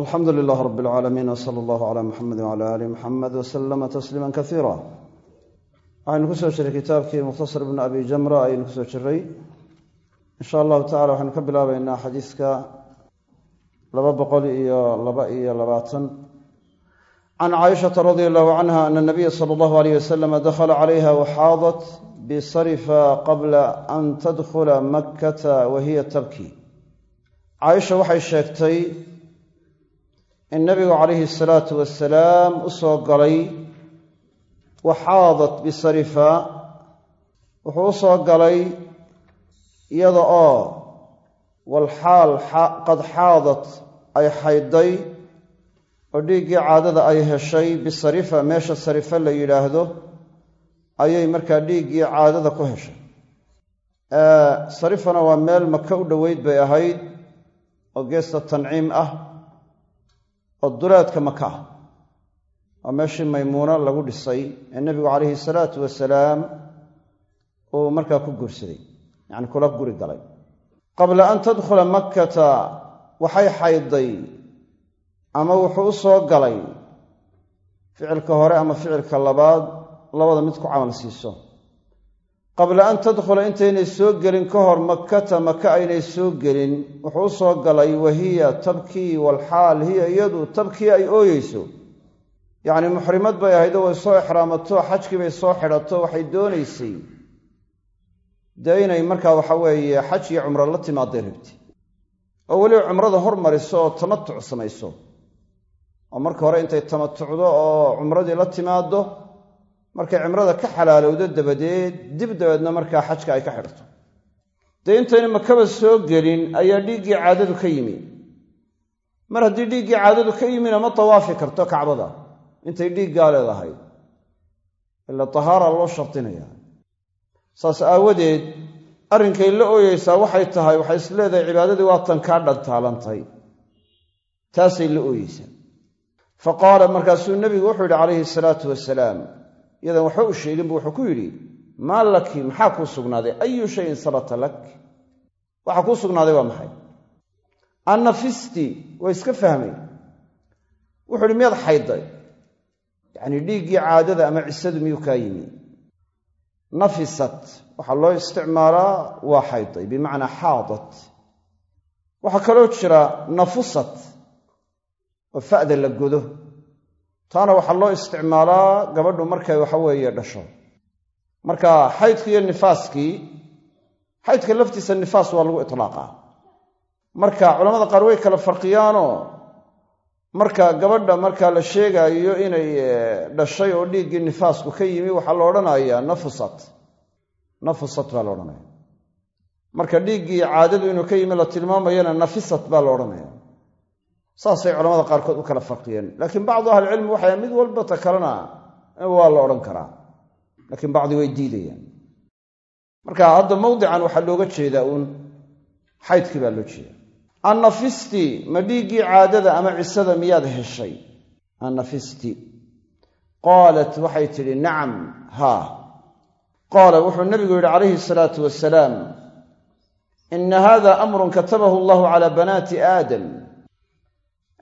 alxamdu lilaah rab alcaalamiin wsala allahu cala muxamedi wcala aali muxamed wasalama tasliima kasiira waxaynu ku soo jiray kitaabkii mukhtasar ibni abi jamra ayaynu ku soo jiray. Insha allahu tacala waxaynu ka bilaabaynaa xadiiska laba boqol iyo laba iyo labaatan. Can caaishata radia allahu canha ana nabiya sala allahu alayh wasalama dakhala calayha waxaadat bisarifa qabla an tadkhula makkata wa hiya tabki. Caaisha waxay sheegtay in nabigu calayhi asalaatu wasalaam u soo galay waxaadat bisarifa wuxuu u soo galay iyada oo walxaal qad xaadat ay xaydday oo dhiiggii caadada ay heshay bisarifa meesha sarifa la yidhaahdo ayay markaa dhiiggii caadada ku heshay. Sarifana waa meel maka u dhoweyd bay ahayd oo geesta tanciim ah oo duleedka maka ah. Waa meeshii maymuuno lagu dhisay ee nebigu calayhi salaatu wasalaam uu markaa ku guursaday yacni kula guri galay. Qabla an tadkhula makkata waxay xaydday ama wuxuu u soo galay ficilka hore ama ficilka labaad labada mid ku camal siiso qabla an tadkhula intaynay soo gelin ka hor makkata maka aynay soo gelin wuxuu u soo galay wahiya tabkii walxaal hiya iyadu tabkii ay ooyeyso. Yacni muxrimad bay ahaydoo way soo exraamato xajkii bay soo xidhato waxay doonaysay dee inay markaa waxa weeye xaj iyo cumro la timaaday rabti. Oo weliba cumrada hormariso oo tamatuc samayso. Oo marka hore intay tamatucdo oo cumradii la timaado markay cimrada ka xalaalowdo dabadeed dib dabeedna markaa xajka ay ka xidhato dee intayna makaba soo gelin ayaa dhiiggii caadadu ka yimi. Mar haddii dhiiggii caadadu ka yimina ma tawaafi karto kacbada. Intay dhiiggaa leedahay. Ila tahaara loo shardinaya saas aawadeed arrinkay la ooyeysaa waxay tahay waxay is leedahay cibaadadii waatan kaa dhantaalantay. Taasay la ooyeysaa fa qaala markaasuu nebigu wuxuu yidhi calayhi salaatu wasalaam iyadan waxba u sheegin bu wuxuu ku yidhi maa laki maxaa kuu sugnaaday? Ayu shayin sabata lak? Waxaa kuu sugnaaday waa maxay? Annafisti waa iska fahmay wuxuu ihi miyaad xaydday yacnii dhiiggii caadada ama cisadu miyuu kaa yimi? Nafisat waxaa loo isticmaalaa waa xaydday bimacnaa xaadat. Waxaa kaloo jira nafusat oo fa'da la godo taana waxaa loo isticmaalaa gabadhu markay waxa weeye dhasho. Marka xaydkii iyo nifaaskii xaydka laftiisa nifaas waa lagu itlaaqaa. Marka culamada qaar way kala farqiyaanoo marka gabadha marka la sheegaayo inay dhashay oo dhiiggii nifaasku ka yimi waxaa la odhanayaa nafusat. Nafusat baa la odhanaya marka dhiiggii caadadu inuu ka yimi la tilmaamayana nafisat baa la odhanaya saasay culamada qaarkood u kala farqiyeen. Laakiin bacdu ahlicilmi waxay mid walba ta kalena waa la odhan karaa. Laakiin bacdi way diidayaan. Marka hadda mawdican waxaa looga jeedaa uun xaydkii baa loo jeeda annafisti ma dhiiggii caadada ama cisada miyaad heshay? Annafisti. Qaalat waxay tidhi nacam haa. Qaala wuxuu nabigu yidhi calayhi salaatu wasalaam ina hada amrun katabahu allahu cala banaati aadam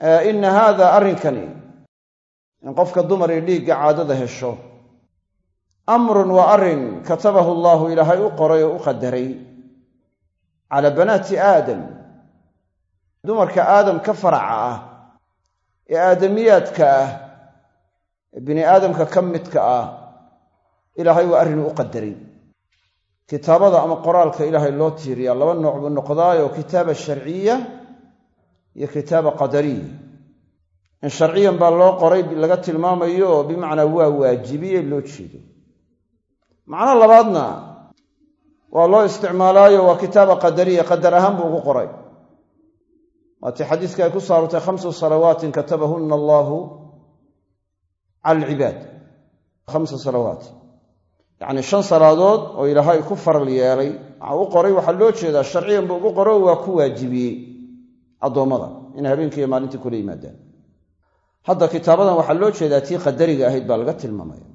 ina haada arrinkani in qofka dumarii dhiigga caadada hesho amrun waa arrin katabahu allaahu ilaahay u qoray oo u qadaray. Calaa banaati aadam dumarka aadam ka faraca ah ee aadamiyaadka ah ee bini aadamka ka midka ah ilaahay waa arrin u qadaray. Kitaabada ama qoraalka ilaahay loo tiiriyaa laba nooc buu noqdaayoo kitaaba sharciya iyo kitaaba qadariya in sharciyan baa loo qoray laga tilmaamayo bimacnaa waa waajibiye loo jeedo. Macno labaadna waa loo isticmaalaayo waa kitaaba qadariya qadar ahaan buu ugu qoray. Waatii xadiiska ay ku saartay khamsu salawaatin katabahunna allaahu cala alcibaad. Khamsa salawaat. Shan salaadood oo ilaahay ku faral yeelay waxaa u qoray waxaa loo jeedaa sharciyan buu ugu qoro waa ku waajibiyey addoommada inay habeenkiiyo maalintii kula yimaadaan. Hadda kitaabadan waxaa loo jeedaa tii qadariga ahayd baa laga tilmaamaya.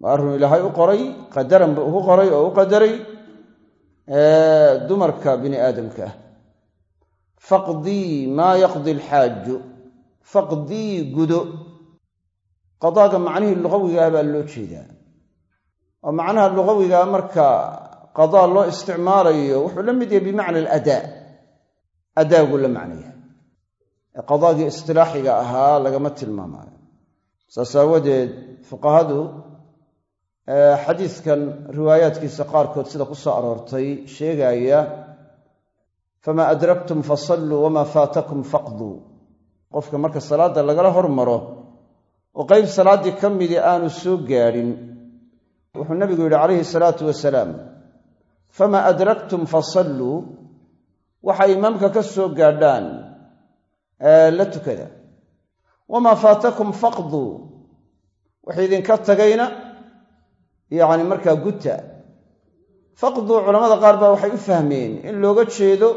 Waa ilaahay u qoray qadaran buu ugu qoray oo u qadaray dumarka bini aadamka ah. Faqdii maa yaqdi alxaaju faqdii gudo. Qadaaga macnihii luqawigaah baa loo jeedaa. Oo macnaha luqawigaa marka qadaa loo isticmaalayo wuxuu la mid yahay bimacna aladaa adaaguu la macnaya. Ee qadaagii istilaaxiga ahaa lagama tilmaamaayo saas aawadeed fuqahadu xadiidkan riwaayaadkiisa qaarkood sida ku soo aroortay sheegaya famaa adraktum fasalluu wamaa faatakum faqduu. Qofka marka salaadda lagala hormaro oo qayb salaaddii ka midii aanu soo gaadhin wuxuu nabigu yidhi calayhi salaatu wasalaam famaa adraktum fasalluu waxay imaamka ka soo gaadhaan la tukada. Wamaa faatakum faqduu wax idinka tagayna yacni markaa gutta faqduu culamada qaar baa waxay u fahmeen in looga jeedo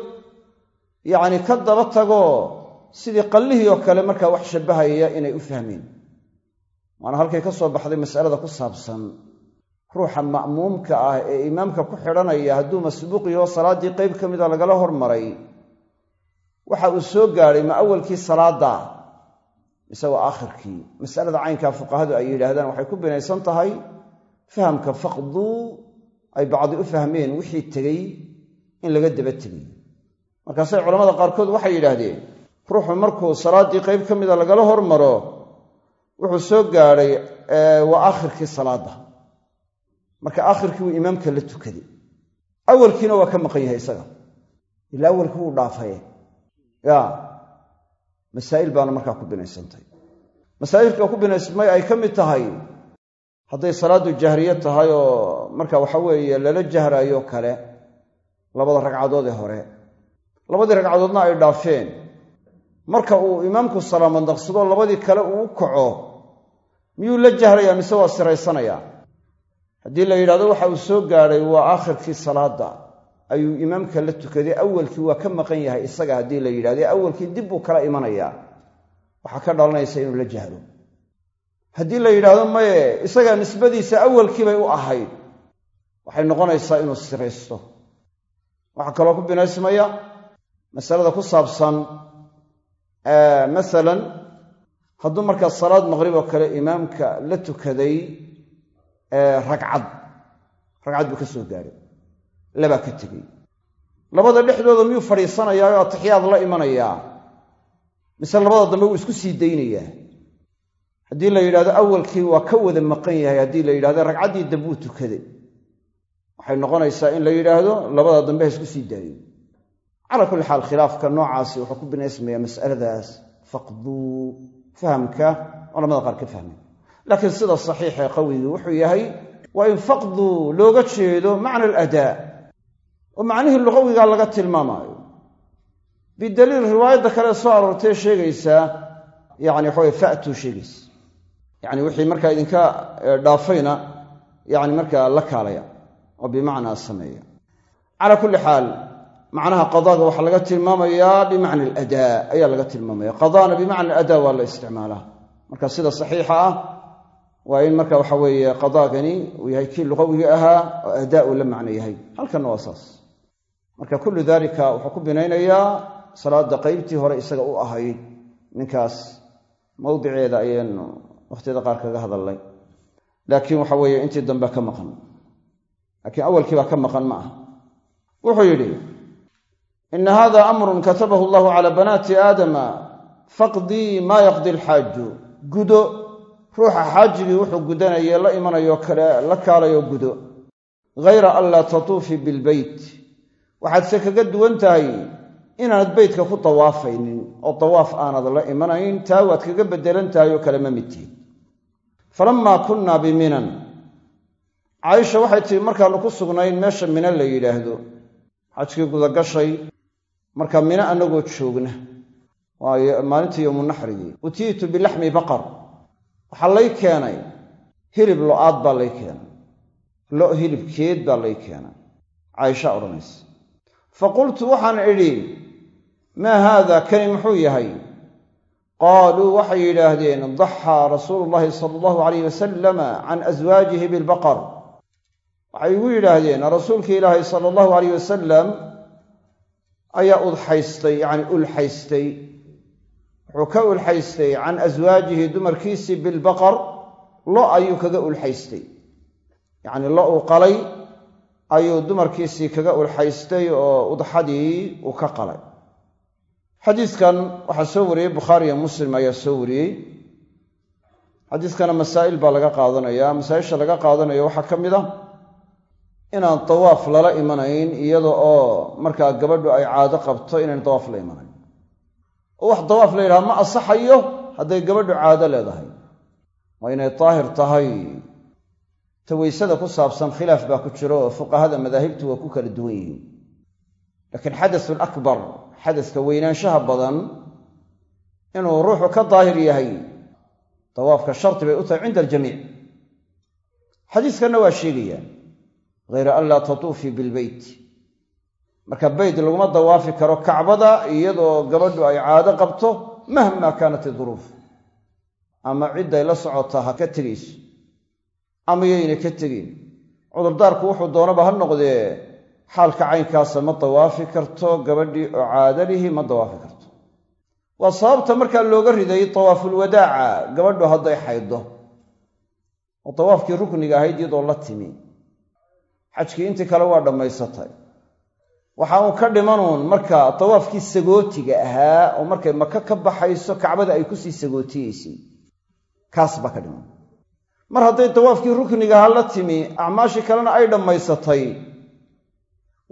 yacni ka daba tagoo sidii qallihii oo kale markaa wax shabbahaya inay u fahmeen. Waana halkay ka soo baxday masalada ku saabsan ruuxa ma'muumka ah ee imaamka ku xidhanaya hadduu masbuuq yaho salaaddii qayb ka mida lagala hormaray waxa uu soo gaadhay ma awalkii salaadda mise waa aakhirkii? Masalada caynkaa fuqahadu ay yidhaahdaan waxay ku binaysan tahay fahamka faqduu ay bacdi u fahmeen wixii tegey in laga daba tegay markaasay culamada qaarkood waxay yidhaahdeen ruuxu markuu salaaddii qayb ka mida lagala hormaro wuxuu soo gaadhay waa aakhirkii salaadda marka aakhirkii wuu imaamka la tukaday awalkiina waa ka maqan yahay isaga. Ila awalkii wuu dhaafaye ya masaa'il baana markaa ku binaysantahy masaa'ilka ku binaysmay ay ka mid tahay hadday salaaddu jahriye tahay oo marka waxa weeye lala jahraayo kale labada ragcadood ee hore. Labadii ragcadoodna ay dhaafeen. Marka uu imaamku salaamo naqsado labadii kale uu u kaco miyuu la jahrayaa mise waa siraysanayaa haddii la yidhahdo waxa uu soo gaadhay waa aakhirkii salaadda. Ayuu imaamka la tukaday. Awalkii waa ka maqan yahay isaga haddii la yidhahdo. Awalkii dib buu kala imanayaa waxaa ka dhalanaysa inuu la jahro haddii la yidhaahdo maye isaga nisbadiisa awalkiibay u ahayd. Waxay noqonaysaa inuu siraysto. Waxaa kaloo ku binaysmaya masalada ku saabsan masalan hadduu markaa salaad maqrib oo kale imaamka la tukaday ragcad. Ragcad buu ka soo gaadhay labaa ka tegey. Labada dhexdooda miyuu fadhiisanayaa oo atixiyaad la imanayaa mise labada dambe wuu isku sii daynayaa haddii la yidhahdo awalkii waa ka wada maqan yahay haddii la yidhahdo ragcaddii dambe uu tukaday. Waxay noqonaysaa in la yidhaahdo labada dambe ha isku sii daayo calaa kulli xaal khilaafka noocaasi wuxuu ku binaysmayaa mas'aladaas. Faqduu fahamka culamada qaar ka fahmay laakiin sida saxiixa qawigii wuxuu yahay waa in faqduu looga jeedo macna aladaa. Oo macnihii luqawigaa laga tilmaamaayo. Bidaliil riwaayadda kale soo aroortee sheegaysaa yani waxaweye fatuu sheegaysa. Yani wixii markaa idinka dhaafayna yani markaa la kaalaya oo bimacnaa sameeya. Calaa kulli xaal macnaha qadaaga waxaa laga tilmaamayaa bimacna aladaa ayaa laga tilmaamaya qadaana bimacna aladaa waa la isticmaalaa. Marka sida saxiixa ah waa in marka waxa weeye qadaagani uu yahay kii luqawigii ahaa oo adaa uu la macno yahay. Halkanna waa saas. Marka kullu dalika wuxuu ku binaynayaa salaada qaybtii hore isaga u ahayd. Ninkaas mawdiceeda ayaynu wakhtiyada qaar kaga hadalnay. Laakiin waxa weeye intii dambe ka maqan. Laakiin awalkii baa ka maqan ma aha. Wuxuu yidhi ina hada amrun katabahu allahu calaa banaati aadama faqdii maa yaqdi alxaaju. Gudo ruuxa xaajigii wuxuu gudanayee la imanayo kale la kaalayo gudo. Hayra an laa tatuufii bilbeyt waxaadse kaga duwan tahay inaanad beytka ku dawaafaynin oo dawaaf aanad la imanayn taa waad kaga beddelan tahay oo kale ma midtiid falammaa kunnaa biminan. Caaisha waxay tihi markaannu ku sugnayn meesha mina la yidhaahdo. Xajkii gudagashay marka mino annagoo joogna. Waayo maalintii yowmunaxrigii utiitu bilaxmi baqar waxaa lay keenay hilib lo'aad baa lay keenay. Lo' hilibkeed baa lay keenay. Caaisha odhanaysa. Fa qultu waxaan idhi maa haada kani muxuu yahay? Qaaluu waxay yidhaahdeen daxaa rasuulu llaahi sala allahu alayh wasalama can aswaajihi bilbaqar. Waxay igu yidhaahdeen rasuulkii ilaahay sala allahu alayh wasalam ayaa udxaystay yacni ulxaystay wuxuu ka ulxaystay can aswaajihi dumarkiisii bilbaqar lo ayuu kaga ulxaystay. Yacni lo uu qalay ayuu dumarkiisii kaga ulxaystay oo udxadii uu ka qalay. Xadiidkan waxaa soo wariyey bukhaari iyo muslim ayaa soo wariyey. Xadiidkana masaa'il baa laga qaadanaya. Masaa-isha laga qaadanayo waxaa ka mid ah inaan dawaaf lala imanayn iyada oo markaa gabadhu ay caado qabto inayn dawaaf la imanayn oo wax dawaaf la yidhaha ma asaxayo hadday gabadhu caado leedahay. Waa inay daahir tahay. Tawaysada ku saabsan khilaaf baa ku jiro oo fuqahada madaahibtu waa ku kala duwan yihiin. Laakiin xadasul akbar xadaska weynaanshaha badan inuu ruuxu ka daahir yahay dawaafka sharti bay u tahay cinda aljamiic. Xadiiskanna waa sheegayaan hayra an laa tatuufii bilbeyt marka beyt laguma dawaafi karo kacbada iyadoo gabadhu ay caado qabto mahma kaanat iduruuf ama cidday la socotaa ha ka tegayso ama yayna ka tegin. Cudurdaarku wuxuu doonaba ha noqdee xaalka caynkaasa ma dawaafi karto gabadhii oo caadalihi ma dawaafi karto. Waa sababta markaa looga riday dawaafulwadaaca gabadhu hadday xaydo. Oo dawaafkii rukniga ahayd iyadoo la timi. Xajkii intii kale waa dhammaysatay waxa uun ka dhimanuun marka dawaafkii sagootiga ahaa oo markay maka ka baxayso kacbada ay ku sii sagootiyeysay. Kaas baa ka dhiman. Mar hadday dawaafkii rukniga ahaa la timi acmaashii kalena ay dhammaysatay.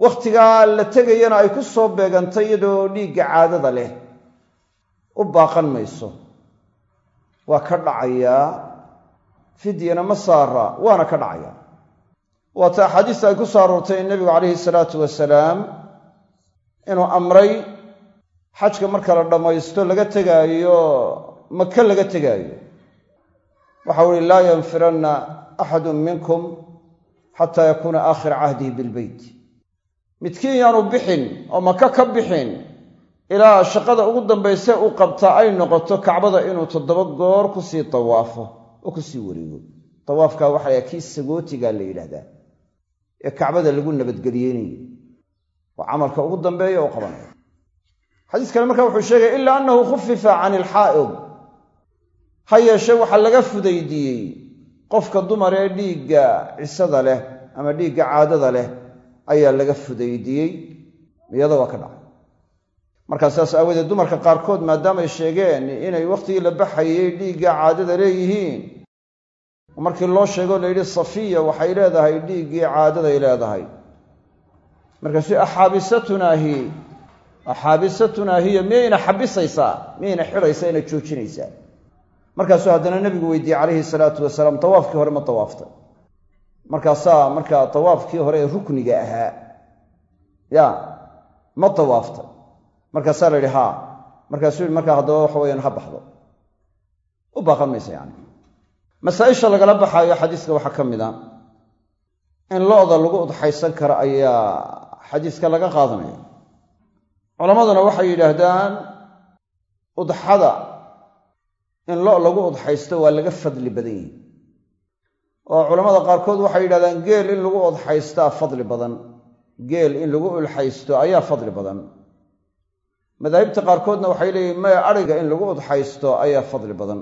Wakhtigaa la tegayana ay ku soo beegantay iyadoo dhiigga caadada leh. U baaqan mayso. Waa ka dhacayaa fidyana ma saara waana ka dhacayaa waata axaadiista ay ku soo aroortay nebigu calayhi salaatu wasalaam inuu amray xajka marka la dhammaysto laga tegaayo maka laga tegaayo. Waxau uhi laa yanfiranna axadun minkum xataa yakuuna aakhira cahdihi bilbeyt midkiin yaanu bixin oo maka ka bixin ilaa shaqada ugu dambayse uu qabtaa ay noqoto kacbada inuu toddoba goor ku sii dawaafo oo ku sii wareego. Dawaafkaa waxaa kii sagootigaa la yidhahdaa ee kacbada lagu nabadgeliyeynayo waa camalka ugu dambeeya oo qabanaya xadiis kale markaa wuxuu sheegaya ilaa annahu khufifa can ilxaa'id ha yeeshee waxaa laga fudaydiiyey qofka dumar ee dhiigga cisada leh ama dhiigga caadada leh ayaa laga fudaydiyey iyada waa ka dhacay. Markaa saas aawadeed dumarka qaarkood maadaamay sheegeen inay wakhtigii la baxayey dhiigga caadada leeyihiin markii loo sheegoo la yidhi safiya waxay leedahay dhiiggii caadaday leedahay markaasu axaabisatunaa hi axaabisatunaa hiya miyayna xabisaysaa miyayna xidhaysaa ina joojinaysaa markaasuu haddana nebigu weydiiyey calayhi salaatu wasalaam dawaafkii hore ma dawaaftay markaasaa markaa dawaafkii hore ee rukniga ahaa ya ma dawaaftay markaasaa la yidhi haa. Markaasuu yihi markaa haddaba waxa weyaan ha baxdo. U baaqan maysa yani. Masaa-isha lagala baxaayo xadiiska waxaa ka mid a in lo-da lagu udxaysan karo ayaa xadiiska laga qaadanaya culammaduna waxay yidhaahdaan udxada in lo lagu udxaysto waa laga fadli badan yihi oo culammada qaarkood waxay yidhahdaan geel in lagu udxaystaa fadli badan geel in lagu ulxaysto ayaa fadli badan. Madaahibta qaarkoodna waxay leeyihiin maya adhiga in lagu udxaysto ayaa fadli badan.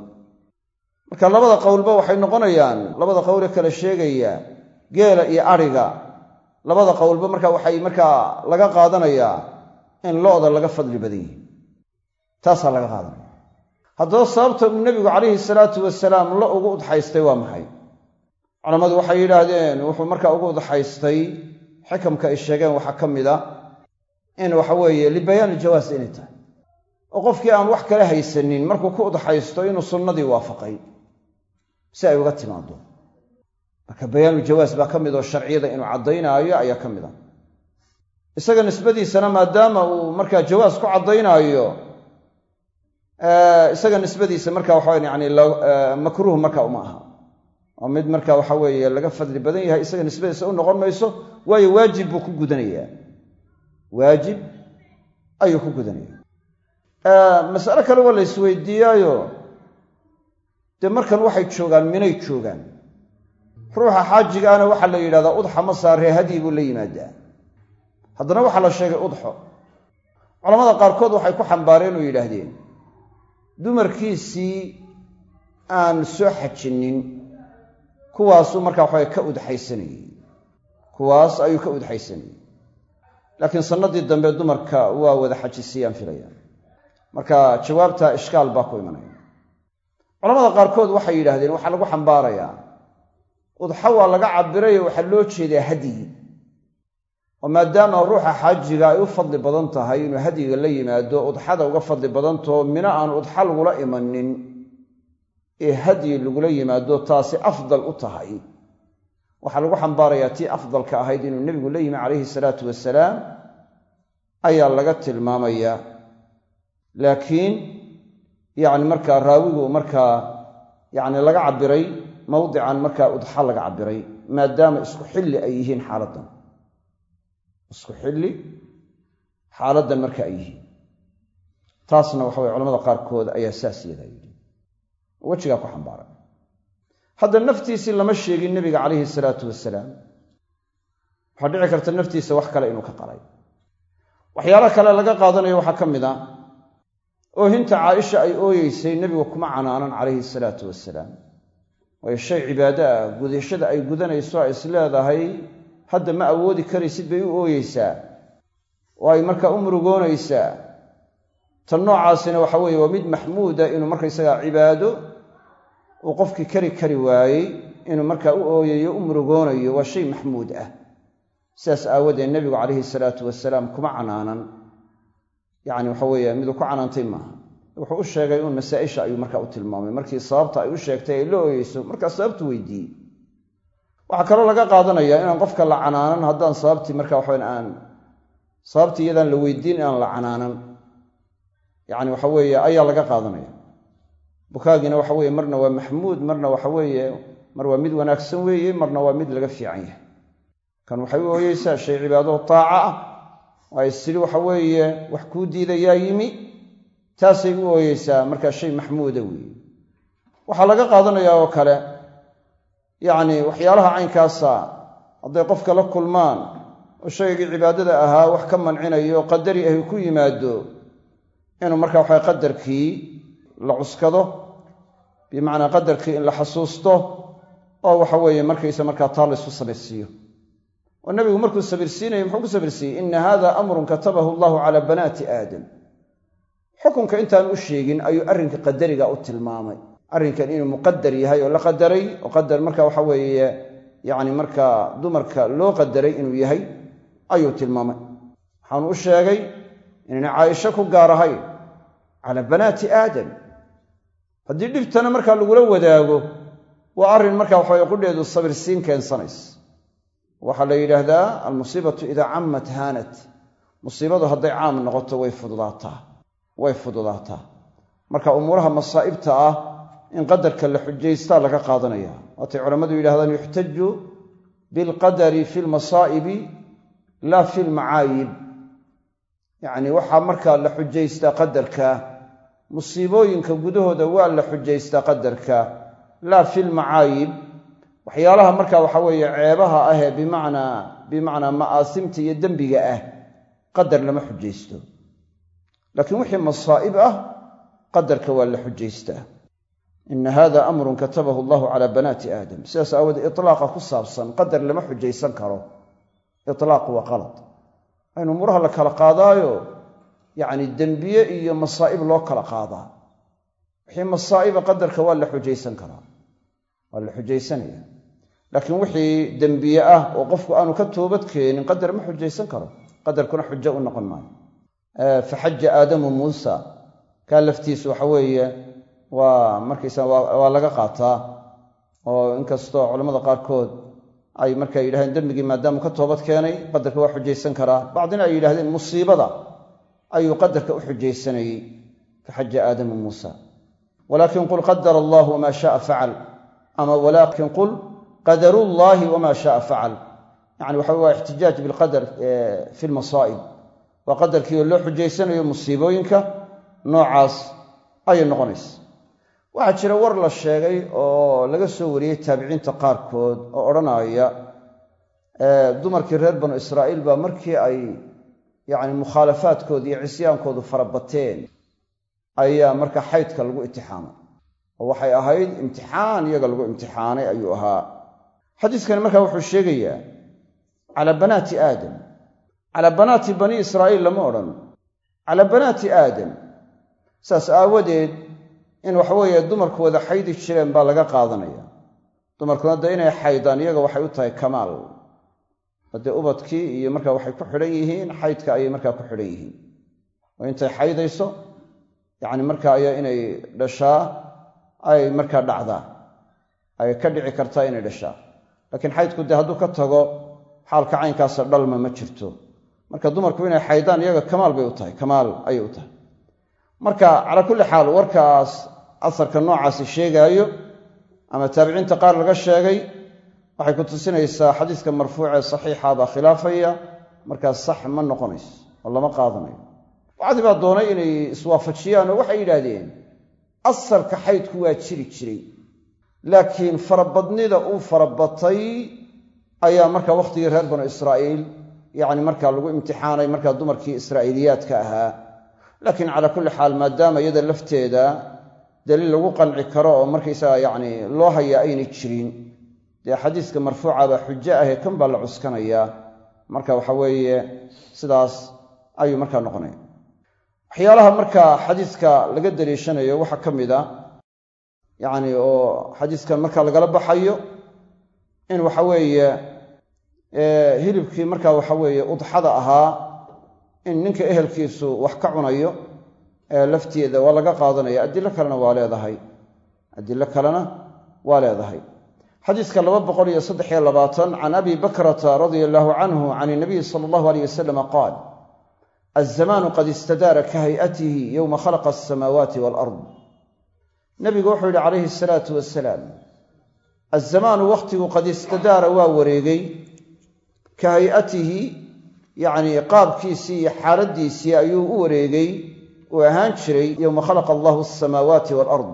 Marka labada qowlba waxay noqonayaan labada qowle kale sheegaya geela iyo adhiga labada qowlba marka waxay markaa laga qaadanayaa in lo-da laga fadli badan yihi taasaa laga qaadanaya. Haddaba sababta uu nebigu calayhi salaatu wasalaam lo ugu udxaystay waa maxay? Culammadu waxay yidhaahdeen wuxuu markaa ugu udxaystay xikamka ay sheegeen waxaa ka mid a in waxa weeye libayaani jawaas inay tahay. Oo qofkii aan wax kale haysanin markuu ku udxaysto inuu sunnadii waafaqay si ay uga timaado marka bayaanu jawaas baa ka mid oo sharciyada inuu caddaynaayo ayaa ka mid a isaga nisbadiisana maadaama uu markaa jawaas ku caddaynaayo isaga nisbadiisa marka waxawa yani makruuh marka uma aha. Oo mid marka waxa weeye laga fadli badan yahay isaga nisbadiisa u noqon mayso waayo waajib buu ku gudanayaa. Waajib ayuu ku gudanaya masale kale waa la isweydiiyaayo dee markan waxay joogaan minay joogaan ruuxa xaajigaana waxaa la yidhahdaa udxa ma saaree hadyi buu la yimaadaa. Haddana waxaa la sheegay udxo. Culamada qaarkood waxay ku xambaareen oo yidhaahdeen dumarkiisii aan soo xajinin kuwaasuu markaa waxaa ka udxaysanayey. Kuwaas ayuu ka udxaysanayey. Laakiin sannadii dambe dumarka waa wada xajisiyaan filayaan. Marka jawaabta ishkaal baa ku imanaya. Culamada qaarkood waxay yidhaahdeen waxaa lagu xambaarayaa udxa waa laga cabirayo waxaa loo jeedaa hadyi. oo maadaama ruuxa xaajiga ay u fadli badan tahay inuu hadyiga la yimaado udxada uga fadli badantaho mina aan udxa lagula imanin ee hadyi lagula yimaado taasi afdal u tahay. waxaa lagu xambaarayaa tii afdalka ahayd inuu nebigu la yimi calayhi salaatu wasalaam ayaa laga tilmaamayaa laakiin yacni markaa raawigu markaa yacni laga cabbiray mawdican markaa udxa laga cabbiray maadaama isku xilli ay yihiin xaaladdan. Isku xilli xaaladdan marka ay yihiin. Taasna waxa weye culamada qaarkood ayaa saas yadaa yidhi wejigaa ku xambaaray. Hadda naftiisii lama sheegin nebiga calayhi salaatu wasalaam waxaa dhici karta naftiisa wax kale inuu ka qalay. Waxyaalo kale laga qaadanayo waxaa ka mid a. Oohinta caaisha ay ooyeysay nebigu kuma canaanan calayhi salaatu wasalaam waayo shay cibaado ah gudashada ay gudanayso ay is hadda ma awoodi karaysid bay u ooyeysaa. Oo ay markaa u murugoonaysaa tan noocaasina waxa weeye waa mid maxmuuda inuu markaysagaa cibaado uu qofkii kari kari waayey inuu markaa u ooyayo u murugoonayo waa shay maxmuud ah. Sidaas aawadeed nebigu calayhi salaatu wasalaam kuma canaanan. Yacni waxa weeye miduu ku canaantay maaha wuxuu u sheegay uun masaa-isha ayuu markaa u tilmaamay. Markii sababta ay u sheegtay ay la ooyeyso markaa sababtu weydiiyey. Waxaa kaloo laga qaadanayaa inaan qofka la canaanan haddaan sababtii marka waxawan aan sababtii iyadaan la weydiin inaan la canaanan. Yacni waxa weeye ayaa laga qaadanaya. Bukaagiina waxa weeye marna waa maxmuud marna waxa weeye mar waa mid wanaagsan weeye marna waa mid laga fiican yahay. Kan waxay u ooyeysaa shay cibaado taaca ah oo ay waxa weeye wax kuu diidayaa yimi taasay u ooyeysaa markaa shay maxmuuda weeye. Waxaa laga qaadanayaa oo kale yacni waxyaalaha caynkaasa hadday qofka la kulmaan oo shaygii cibaadada ahaa wax ka mancinayo qadari ahi ku yimaado inuu markaa waxa qadarkii la cuskado bimacnaa qadarkii in la xasuusto oo waxa weeye markaysa markaa taa laysku sabirsiiyo. Oo nebigu markuu sabirsiinayay muxuu ku sabirsiiyey? Inna hada amrun katabahu allahu calaa banaati aadam xukunka intaan u sheegin ayuu arrinka qadariga u tilmaamay. Arrinkan inuu muqadar yahay oo la qadaray oo qadar marka waxa weeye yacni markaa dumarka loo qadaray inuu yahay ayuu tilmaamay. Waxaanu u sheegay inayna caaisho ku gaar ahayn calaa banaati aadam. Haddii dhibtana markaa lagula wadaago waa arrin marka waxaweye qudheedu sabirsiin keensanays waxaa la yidhaahdaa almusiibatu idaa cammat haanat. Musiibadu hadday caam noqoto way fududaataa way fududaataa. Marka umuuraha masaa'ibta ah in qadarka la xujaystaa laga qaadanaya. Waatay culammadu yidhahdaan yuxtaju bilqadari fi lmasaa'ibi laa fi lmacaayib yacni waxaa markaa la xujaystaa qadarka musiibooyinka gudahooda waa la xujaystaa qadarka laa fi lmacaayib waxyaalaha marka waxa weeye ceebaha ah ee bimacnaa bimacnaa ma'aasimta iyo dembiga ah qadar lama xujaysto laakiin wixii masaa'ib ah qadarka waa la xujaystaa. Ina hada amrun katabahu allahu calaa banaati aadam. Sidaas aawoodee itlaaqa ku saabsan qadar lama xujaysan karo. Itlaaq waa qalad. Aynu umuraha la kala qaadaayo yacni dembiye iyo masaa'ib loo kala qaadaa. Wixii masaa'iba qadarka waa la xujaysan karaa. Waa la xujaysanaya. Laakiin wixii dembiye ah oo qofku aanu ka toobad keenin qadar ma xujaysan karo. Qadarkuna xujo u maayo faxaja aadamu muusa. Kaa laftiisu waxa weeye waa markaysa waa laga qaataa oo inkastoo culammada qaarkood ay markaa yidhahdeen dembigii maadaamuu ka toobad keenay qadarka waa xujaysan karaa bacdina ay yidhahdeen musiibada ayuu qadarka u xujaysanayey faxaja aadamu muusa. Walaakin qul qadara allahu wamaa shaaa facal ama walaakin qul qadarullaahi wamaa shaaa facal yani waxa waa ixtijaaj bilqadar fi lmasaa'ib waa qadarkii oo loo xujaysanayo musiibooyinka noocaas ayay noqonaysa. Waxaa jira war la sheegay oo laga soo wariyey taabiciinta qaarkood oo odhanaya dumarkii reer banu israa'iil baa markii ay yacni mukhaalafaadkooda iyo cisyaankoodu farabateen ayaa marka xaydka lagu imtixaamay oo waxay ahayd imtixaan iyaga lagu imtixaanay ayuu ahaa. Xadiiskani marka wuxuu sheegayaa calaa banaati aadam calaa banaati bani israa'iil lama odhan. Calaa banaati aadam. Saas aawadeed in waxaweeye dumarku wada xaydi jireen baa laga qaadanaya. Dumarkuna dee inay xaydaan iyaga waxay u tahay kamaal. Haddee ubadkii iyo markaa waxay ku xidhan yihiin xaydka ayay markaa ku xidhan yihiin. Oo intay xaydayso yacni markaa ayaa inay dhashaa ay markaa dhacdaa. Ay ka dhici kartaa inay dhashaa. Laakiin xaydku dee hadduu ka tago xaalka caynkaasa dhalma ma jirto marka dumarku inay xaydaan iyaga kamaal bay u tahay kamaal ayay u tahay. Marka calaa kulli xaal warkaas asarka noocaasi sheegaayo ama taabiciinta qaar laga sheegay waxay ku tusinaysaa xadiiska marfuucee saxiixa baa khilaafaya markaas sax ma noqonayso oo lama qaadanayo. Bacdi baa doonay inay iswaafajiyaan oo waxay yidhaahdeen asarka xaydku waa jiri jiray laakiin farabadnida uu farabatay ayaa marka wakhtigii reer banu israa'iil yacni markaa lagu imtixaanay markaa dumarkii israa'iiliyaadka ahaa. Laakiin calaa kulli xaal maadaama iyada lafteeda daliil lagu qanci karo oo markaysaga yacni loo hayaa aynay jirin. Dee xadiiska marfuuca baa xujo ahee kan baa la cuskanayaa marka waxa weeye sidaas ayuu markaa noqonaya. Waxyaalaha marka xadiiska laga daliishanayo waxaa ka mid a yacni oo xadiiskan marka lagala baxayo in hilibkii marka waxa weeye udxada ahaa in ninka ehelkiisu wax ka cunayo lafteeda waa laga qaadanaya. Adilo kalena waa leedahay. Adilo kalena waa leedahay. Xadiiska laba boqol iyo saddex iyo labaatan can abi bakrata radia allaahu canhu can inabiyi sala allahu aleyh wasalama qaal alzamaanu qad istadaara ka hay'atihi yowma khalaqa alsamaawaati walard. Nabigu wuxuu yidhi calayhi asalaatu wasalaam alzamaanu wakhtigu qad istadaara waa wareegay ka hay'atihi yacnii qaabkiisii iyo xaaladdiisii ayuu u wareegay uu ahaan jiray yowma khalaqa allahu alsamaawaati walard.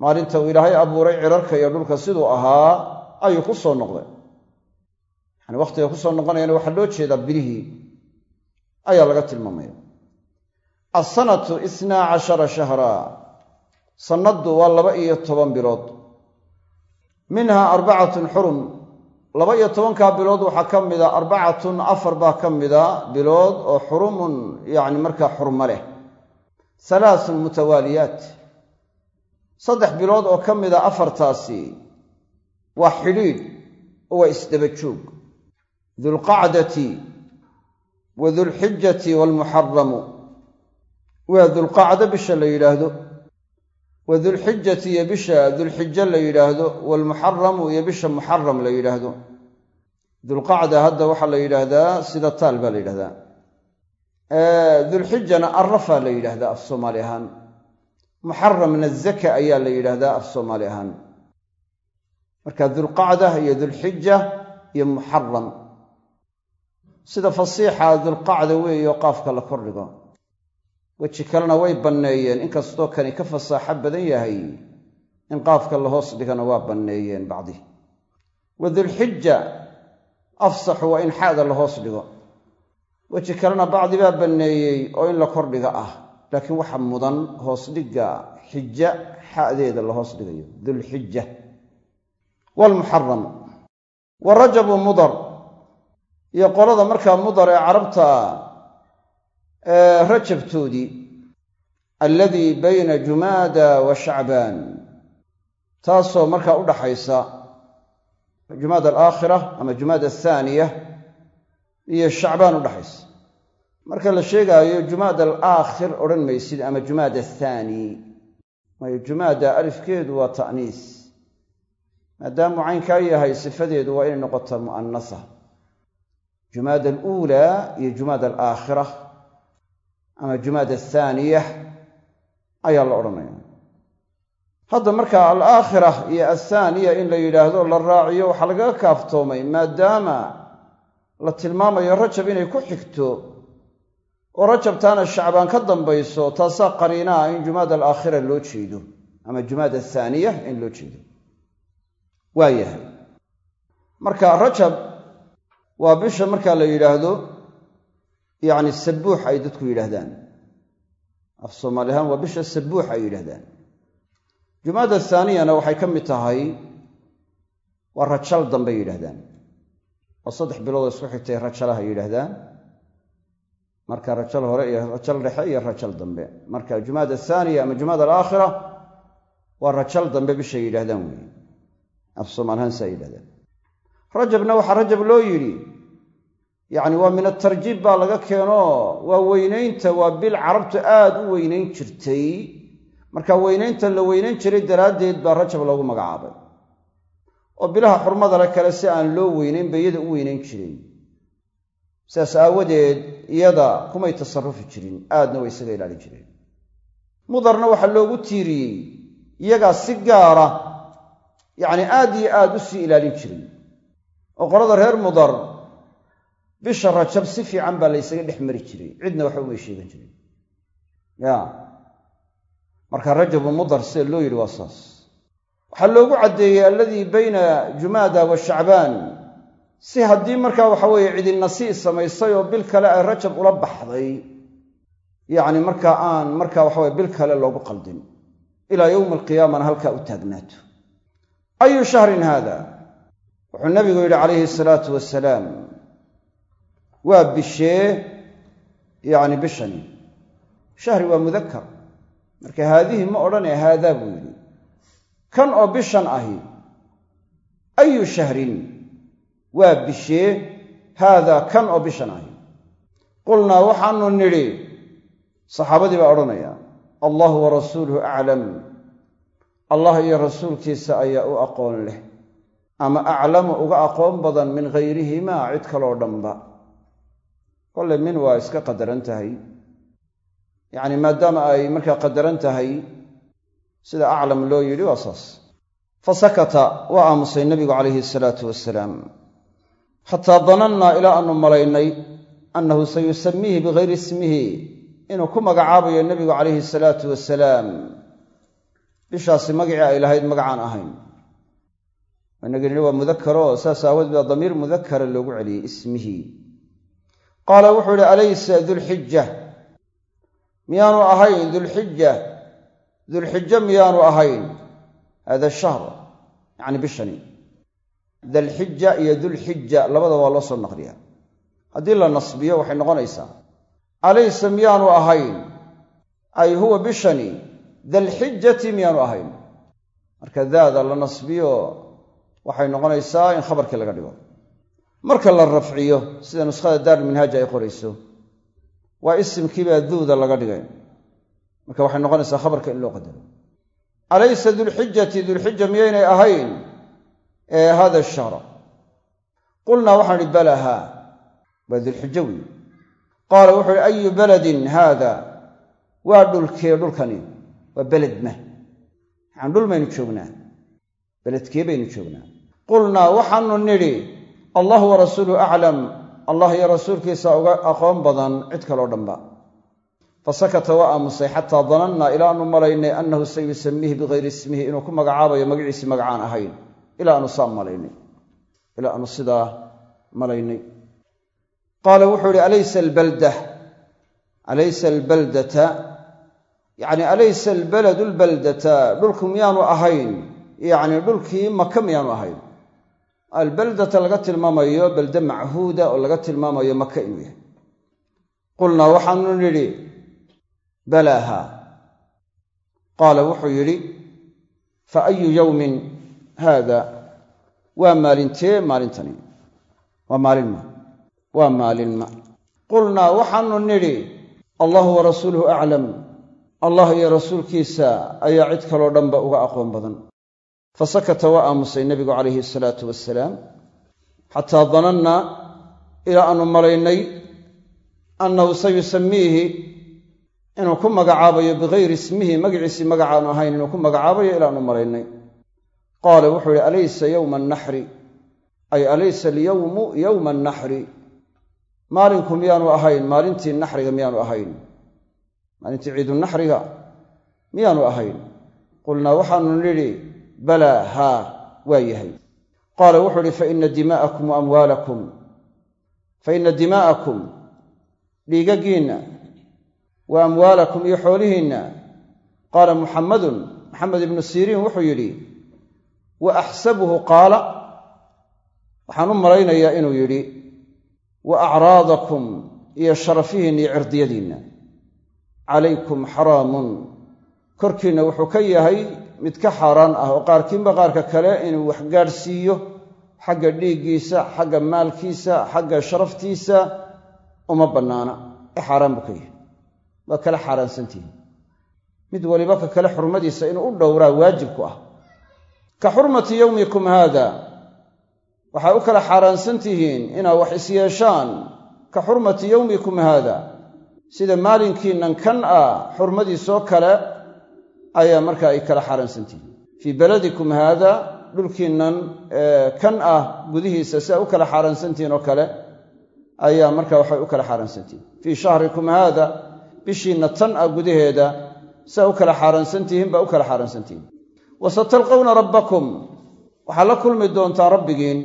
Maalinta uu ilaahay abuuray cirarka iyo dhulka siduu ahaa ayuu ku soo noqday. Yani wakhtiga ku soo noqonayana waxaa loo jeedaa bilihii ayaa laga tilmaamaya. Alsanatu isnaa cashara shahra. Sannaddu waa laba iyo toban bilood. Minha arbacatun xurum laba iyo tobankaa bilood waxaa ka mida arbacatun afar baa ka mida bilood oo xurumun yacni markaa xurmo leh. Halaasun mutawaaliyaat. Saddex bilood oo ka mida afartaasi waa xidhiidh oo waa isdaba joog dulqacdati wa dulxijati waalmuxaramu waa dulqacdo bisha la yidhaahdo wa dulxijati iyo bisha dulxijo la yidhaahdo waalmuxaramu iyo bisha muxaram la yidhaahdo. Dulqacda hadda waxaa la yidhaahdaa sida taal baa la yidhahdaa dulxijana arrafa la yidhaahdaa af soomaali ahaan. Muxaramna zaka ayaa la yidhaahdaa af soomaali ahaan. Marka dulqacda iyo dulxija iyo muxaram sida fasiixa dulqacda weeyo qaafka la kordhigo weji kalena way banneeyeen. Inkastoo kani ka fasaaxo badan yahay in qaafka la hoos dhigana waa banneeyeen bacdi. Wa dulxija afsaxu waa in xaada la hoos dhigo. Weji kalena bacdi baa banneeyey oo in la kordhiga ah laakiin waxa mudan hoos dhigga xija xadeeda la hoos dhigayo. Dulxija waalmuxaram wa rajabu mudar. Iyo qolada markaa mudar ee carabta rajabtoodii alladii bayna jumaada wa shacbaan taasoo markaa u dhaxaysa jumaada alaakhira ama jumaada athaaniya iyo shacbaan u dhaxaysa. Marka la sheegaayo jumaada alaakhir odhan maysid ama jumaada athaani maayo jumaada alifkeedu waa ta'niis maadaamuu caynkaa yahay sifadeedu waa inay noqotaa mu'anasa jumaada aluulaa iyo jumaada alaakhira ama jumaada athaaniya ayaa la odhanaya. Hadda marka alaakhira iyo athaaniya in la yidhaahdo la raaciyo waxaa lagaga kaaftoomay maadaama la tilmaamayo rajab inay ku xigto oo rajabtaana shacbaan ka dambayso taasaa qariinaa in jumaada alaakhira loo jeedo ama jumaada athaaniya in loo jeedo. Waa yahay marka rajab waa bisha marka la yidhaahdo yacni sabuux ay dadku yidhaahdaan. Af soomaali ahaan waa bisha sabuux ay yidhahdaan jumaada thaaniyana waxay ka mid tahay waa rajal dambe yidhahdaan oo saddex biloodoo isku xigtay rajalaha yidhaahdaan. Marka rajal hore iyo rajal dhexe iyo rajal dambe. Marka jumaada athaaniya ama jumaada alaakhira waa rajal dambe bishay yidhahdaan weeye. Af soomaalihaan saa yidhahdaan rajabna waxaa rajab loo yidhi yacni waa min atarjiib baa laga keeno. Waa weynaynta waa bil carabtu aad u weynayn jirtay. Marka weynaynta la weynayn jiray daraaddeed baa rajab loogu magacaabay. Oo bilaha xurmada le kale si aan loo weynayn bay iyada u weynayn jireen sidaas aawadeed iyada kumay tasarufi jirin aadna way isaga ilaalin jireen. Mudarna waxaa loogu tiiriyey iyagaa si gaara yacni aad iyo aad u sii ilaalin jiray oo qolada reer mudar bisha rajab si fiican baa la ysaga dhex mari jiray. Cidna waxba umay sheegan jirin. Ya. Marka rajabu mudar sida loo yidhi waa saas. Waxaa loogu caddeeyey alladii bayna jumaada wa shacbaan. Si haddii markaa waxa weeye cidinasii samaysay oo bil kale ay rajab ula baxday yacni markaa aan markaa waxaweye bil kale loogu qaldin. Ilaa yowmi alqiyaamana halkaa u taagnaato ayu shahrin haada? Wuxuu nabigu yidhi calayhi salaatu wasalaam waa bishee yacni bishani shahri waa mudakar marka haadihi ma odhanaya haadaa buu yidhi. Kan oo bishan ahi ayu shahrin? Waa bishee haadaa kan oo bishan ahi. Qulnaa waxaanu nidhi saxaabadii baa odhanaya allahu wa rasuuluhu aclam. Allah iyo rasuulkiisa ayaa u aqoon leh ama aclamu uga aqoon badan min hayrihimaa cid kaloo dhanba kolle min waa iska qadaran tahay. Yacni maadaama ay markaa qadaran tahay sida aclam loo yidhi waa saas. Fa sakata waa aamusay nebigu calayhi salaatu wasalaam xataa danannaa ilaa aanu malaynay annahu sayusamiihi bigayri ismihi inuu ku magacaabayo nebigu calayhi salaatu wasalaam bishaasi magacii ay lahayd magacaan ahayn. Inagii nidhi waa mudakaro saas aawood baa damiir mudakara loogu celiyey ismihi qaala wuxuu idhi alaysa dulxija miyaanu ahayn dulxija dulxijo miyaanu ahayn. Hada shahr yacni bishani. Dalxija iyo dulxija labada waa loo soo naqliya haddii la nasbiyo waxay noqonaysaa alaysa miyaanu ahayn? Ay huwa bishani. Dalxijati miyaanu ahayn. Marka daada la nasbiyo waxay noqonaysaa in khabarkii laga dhigo marka la rafciyo sida nuskhada daarulminhaaj ay qorayso waa isimkiibaa duuda laga dhigay. Marka waxay noqonaysaa khabarka in loo qadaro. Alaysa dulxijati dulxija miyaynay ahayn? Ee hada shahra qulnaa waxaan idhi bala haa. Waa dulxijo wey qaala wuxuu uhi ayu baladin haada? Waa dhulkee dhulkani? Waa beled ma. Maxaan dhul maynu joognaa. Beledkee baynu joognaa. Qulnaa waxaanu nidhi allahu wa rasuuluhu aclam allah iyo rasuulkiisa uga aqoon badan cid kaloo dhanba. Fa sakata waa aamusay xataa danannaa ilaa aanu malaynay annahu sayusamiihi bigayri ismihi inuu ku magacaabayo magaciisi magacaan ahayn. Ilaa aanu saa malaynay. Ilaa aanu sidaa malaynay. Qaala wuxuu ihi alaysa albalda? Alaysa albaldata? Yacni alaysa albaladu albaldata dhulku miyaanu ahayn. Yacni dhulkii maka miyaanu ahayn albaldata laga tilmaamayo balde machuuda oo laga tilmaamayo maka inuu yahay. Qulnaa waxaanu nidhi balaaha. Qaala wuxuu yidhi fa ayu yowmin haada waa maalintee maalintani? Waa maalin ma. Waa maalin ma. Qulnaa waxaanu nidhi allahu wa rasuuluhu aclam allah iyo rasuulkiisa ayaa cid kaloo dhanba uga aqoon badan fa sakata waa aamusay nebigu calayhi asalaatu wasalaam xataa danannaa ilaa aanu malaynay annahu sayusamiihi inuu ku magacaabayo bigayri ismihi magaciisii magacaanu ahayn inuu ku magacaabayo ilaa aanu malaynay. Qaala wuxuu ihi alaysa yowma annaxri ay alaysa alyowmu yowma annaxri maalinku miyaanu ahayn maalintii naxriga miyaanu ahayn. Maalintii ciidunaxriga miyaanu ahayn? Qulnaa waxaanu nidhi balaa haa waa yahay. Qaala wuxuu uhi faina dimaa'akum wa faina dimaa'akum dhiigaggiinna wa amwaalakum iyo xoolihiinna. Qaala muxammadun maxamed ibnu siriin wuxuu yidhi wa axsabuhu qaala waxaan u malaynayaa inuu yidhi wa acraadakum iyo sharafihiinna iyo cirdiyadiinna. Calaykum xaraamun. Korkiinna wuxuu ka yahay mid ka xaaraan ah oo qaarkiinba qaarka kale inuu wax gaadhsiiyo xagga dhiiggiisa xagga maalkiisa xagga sharaftiisa uma bannaana. Ee xaaraan buu ka yahay waa kala xaaraansantihiin. Mid waliba ka kale xurmadiisa inuu u dhowraa waajib ku ah. Ka xurmati yowmikum haada waxaa u kala xaaraansan tihiin inaad wax isyeeshaan ka xurmati yowmikum haada sida maalinkiinnan kan ah xurmadiisoo kale ayaa markaa ay kala xaaraansan tihiin fii beladikum haada dhulkiinnan kan ah gudihiisa si aa u kala xaaraansantihiin oo kale ayaa marka waxay u kala xaaraansantihiin fii shahrikum haada bishiinna tan ah gudaheeda si u kala xaaraansantihiin baa u kala xaaraansantihiin wa satalqawna rabbakum waxaad la kulmi doontaa rabbigiin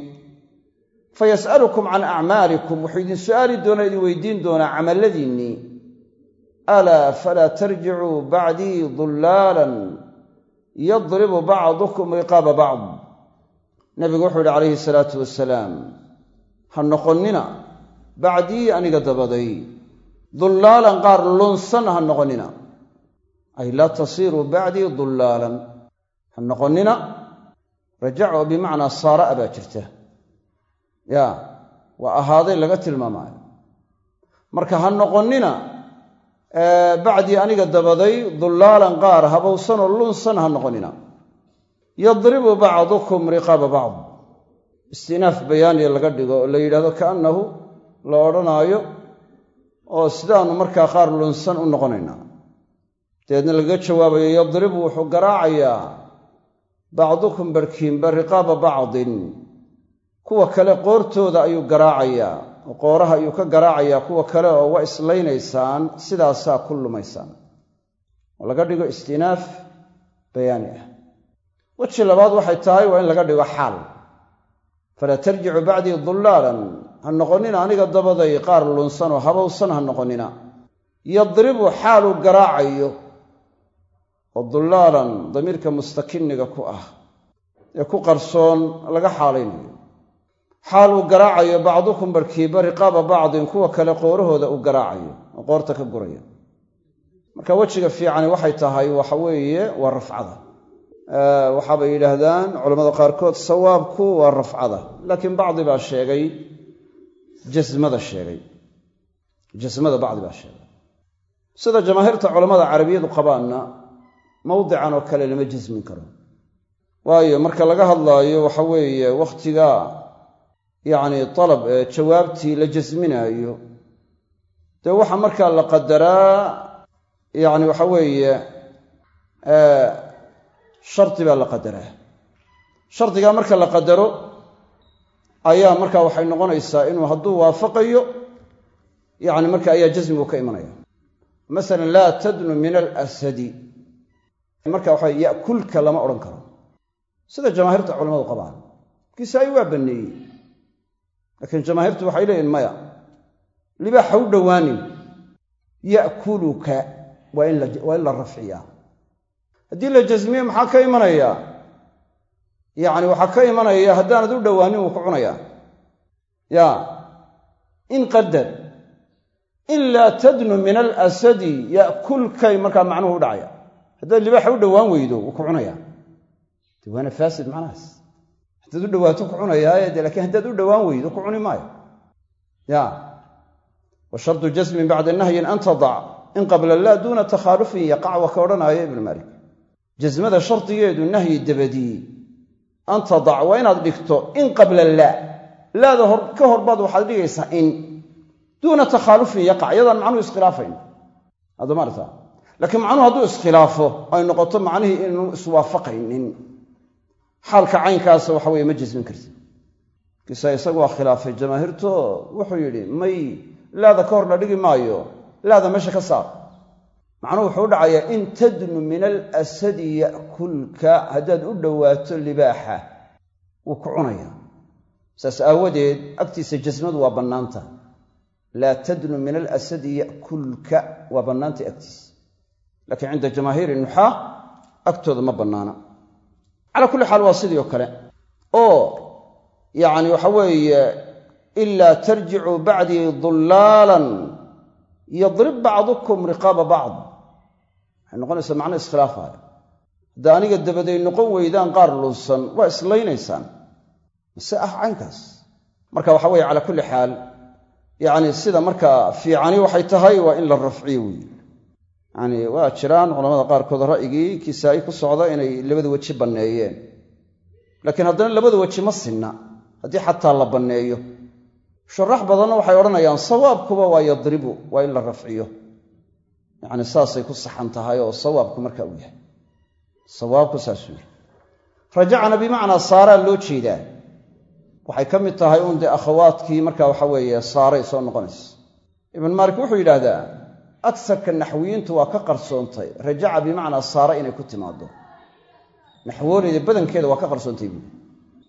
fa yas'alukum can acmaalikum wuxuu idin su'aali doonaa idin weydiin doonaa camalladiinnii alaa falaa tarjicuu bacdii dullaalan yadribu bacdukum riqaaba bacd nabigu wuxuu yidhi calayhi salaatu wasalaam ha noqonnina bacdii aniga dabaday dullaalan qaar lunsan ha noqonnina ay laa tasiiruu bacdii dullaalan ha noqonnina rajac oo bimacnaa saara'a baa jirta ya waa ahaaday laga tilmaamaayo marka ha noqonnina bacdii aniga dabaday dullaalan qaar habowsanoo lunsan ha noqonnina yadribu bacdukum riqaaba bacd. Istinaaf bayaaniya laga dhigo oo la yidhahdo kaannahu la odhanaayo oo sidaannu markaa qaar lunsan u noqonaynaa dabeedna lagaga jawaabayo yadribu wuxuu garaacayaa bacdukum barkiinba riqaaba bacdin. Kuwa kale qoortooda ayuu garaacayaa qooraha ayuu ka garaacayaa kuwa kale oo waa islaynaysaan sidaasaa ku lumaysaan. Oo laga dhigo istinaaf bayaani ah. Weji labaad waxay tahay waa in laga dhigo xaal. Falaa tarjicu bacdii dullaalan ha noqonnina aniga dabaday qaar lunsan oo habowsan ha noqonnina yadribu xaaluu garaacayo oo dullaalan damiirka mustakiniga ku ah ee ku qarsoon laga xaalaynayo xaal uu garaacayo bacdukum barkiiba riqaaba bacdin kuwa kale qoorahooda uu garaacayo oo qoorta ka guraya. Marka wejiga fiicani waxay tahay waxa weeye waa rafcada. Waxaabay yidhaahdaan culamada qaarkood sawaabku waa rafcada. Laakiin bacdi baa sheegay jasmada sheegay. Jasmada bacdi baa sheegay. Sida jamaahiirta culammada carabiyadu qabaanna mawdican oo kale lama jasmin karo. Waayo marka laga hadlaayo waxa weeye wakhtiga yacni dalab jawaabtii la jasminaayo. Dee waxaa markaa la qadaraa yacni waxa weeye shardi baa la qadaraa. Shardigaa marka la qadaro ayaa markaa waxay noqonaysaa inuu hadduu waafaqayo yacni marka ayaa jasmigu ka imanaya. Masalan laa tadnu min alasadi. Marka waxa ya'kulka lama odhan karo. Sida jamaahiirta culamadu qabaan. Kisaayi waa banneeyey laakiin jamaahiirtu waxay leeyihiin maya libaax ha u dhowaanin ya'kuluka waa in la rafciyaa. Haddii la jasmiye maxaa ka imanaya? Yacni waxaa ka imanaya haddaanad u dhowaanin wuu ku cunayaa. Ya in qadar in laa tadnu min alasadi ya'kulkay markaa macnuhu u dhacaya. Haddaad libaaxa u dhowaan weydo wuu ku cunayaa. De waana faasid macnahaas haddaad u dhowaato ku cunayaaye de lakiin haddaad u dhowaan weydo ku cuni maayo. Ya wa jasmin bacda nahyin an tadac in qabla laa duuna takhaalufin yaqac ka odhanaayo ibnu maalik. Jasmada shardigeedu nahyi dabadii an tadac waa inaad dhigto in qabla laa laada ka horbaad waxaad dhigaysaa in. Duuna takhaalufin yaqac iyadaan macnuhu iskhilaafayn adamaarta laakiin macnuhu hadduu iskhilaafo ay noqoto macnihii inuu iswaafaqaynin xaalka caynkaasa waxa weye ma jasmin karti kisa isagu waa khilaafay jamaahiirto wuxuu yidhi may laada ka hor la dhigi maayo laada meesha ka saar. Macnuhu wuxuu u dhacayaa in tadnu min alasadi ya'kulka haddaad u dhowaato libaaxa wuu ku cunaya. Saas aawadeed agtiisa jasmadu waa bannaanta. Laa tadnu min alasadi ya'kulka waa bannaantay agtiisa. Laakiin cinda jamaahiiri nuxaa agtooda ma bannaana calaa kulli xaal waa sidii oo kale. Oo yacni waxa weeye ilaa tarjicuu bacdii dullaalan yadrib bacdukum riqaaba bacd. Waxay noqonaysaa macno iskhilaafaya hadda aniga dabaday noqon weydaan qaar lunsan waa islaynaysaan. Mase ah caynkaas. Marka waxa weeye calaa kulli xaal yacni sida markaa fiicani waxay tahay waa in la rafciyo weeye yacni waa jiraan culamada qaarkood ra'yigii kisaa'i ku socda inay labada weji banneeyeen. Laakiin haddana labada weji ma sinna. Haddii xataa la banneeyo. Sharax badanna waxay odhanayaan sawaabkuba waa yadribu waa in la rafciyo. Yacni saasay ku saxan tahay oo sawaabku marka uu yahay. Sawaabku saasuu yahay rajacna bimacnaa saaraa loo jeedaa. Waxay ka mid tahay uun dee akhawaadkii marka waxa weeye saaray soo noqonaysa. Ibn maalik wuxuu yidhaahdaa agsarka naxwiyiintu waa ka qarsoontay. Rajaca bimacnaa saara inay ku timaado naxwoonayda badankeeda waa ka qarsoontay buui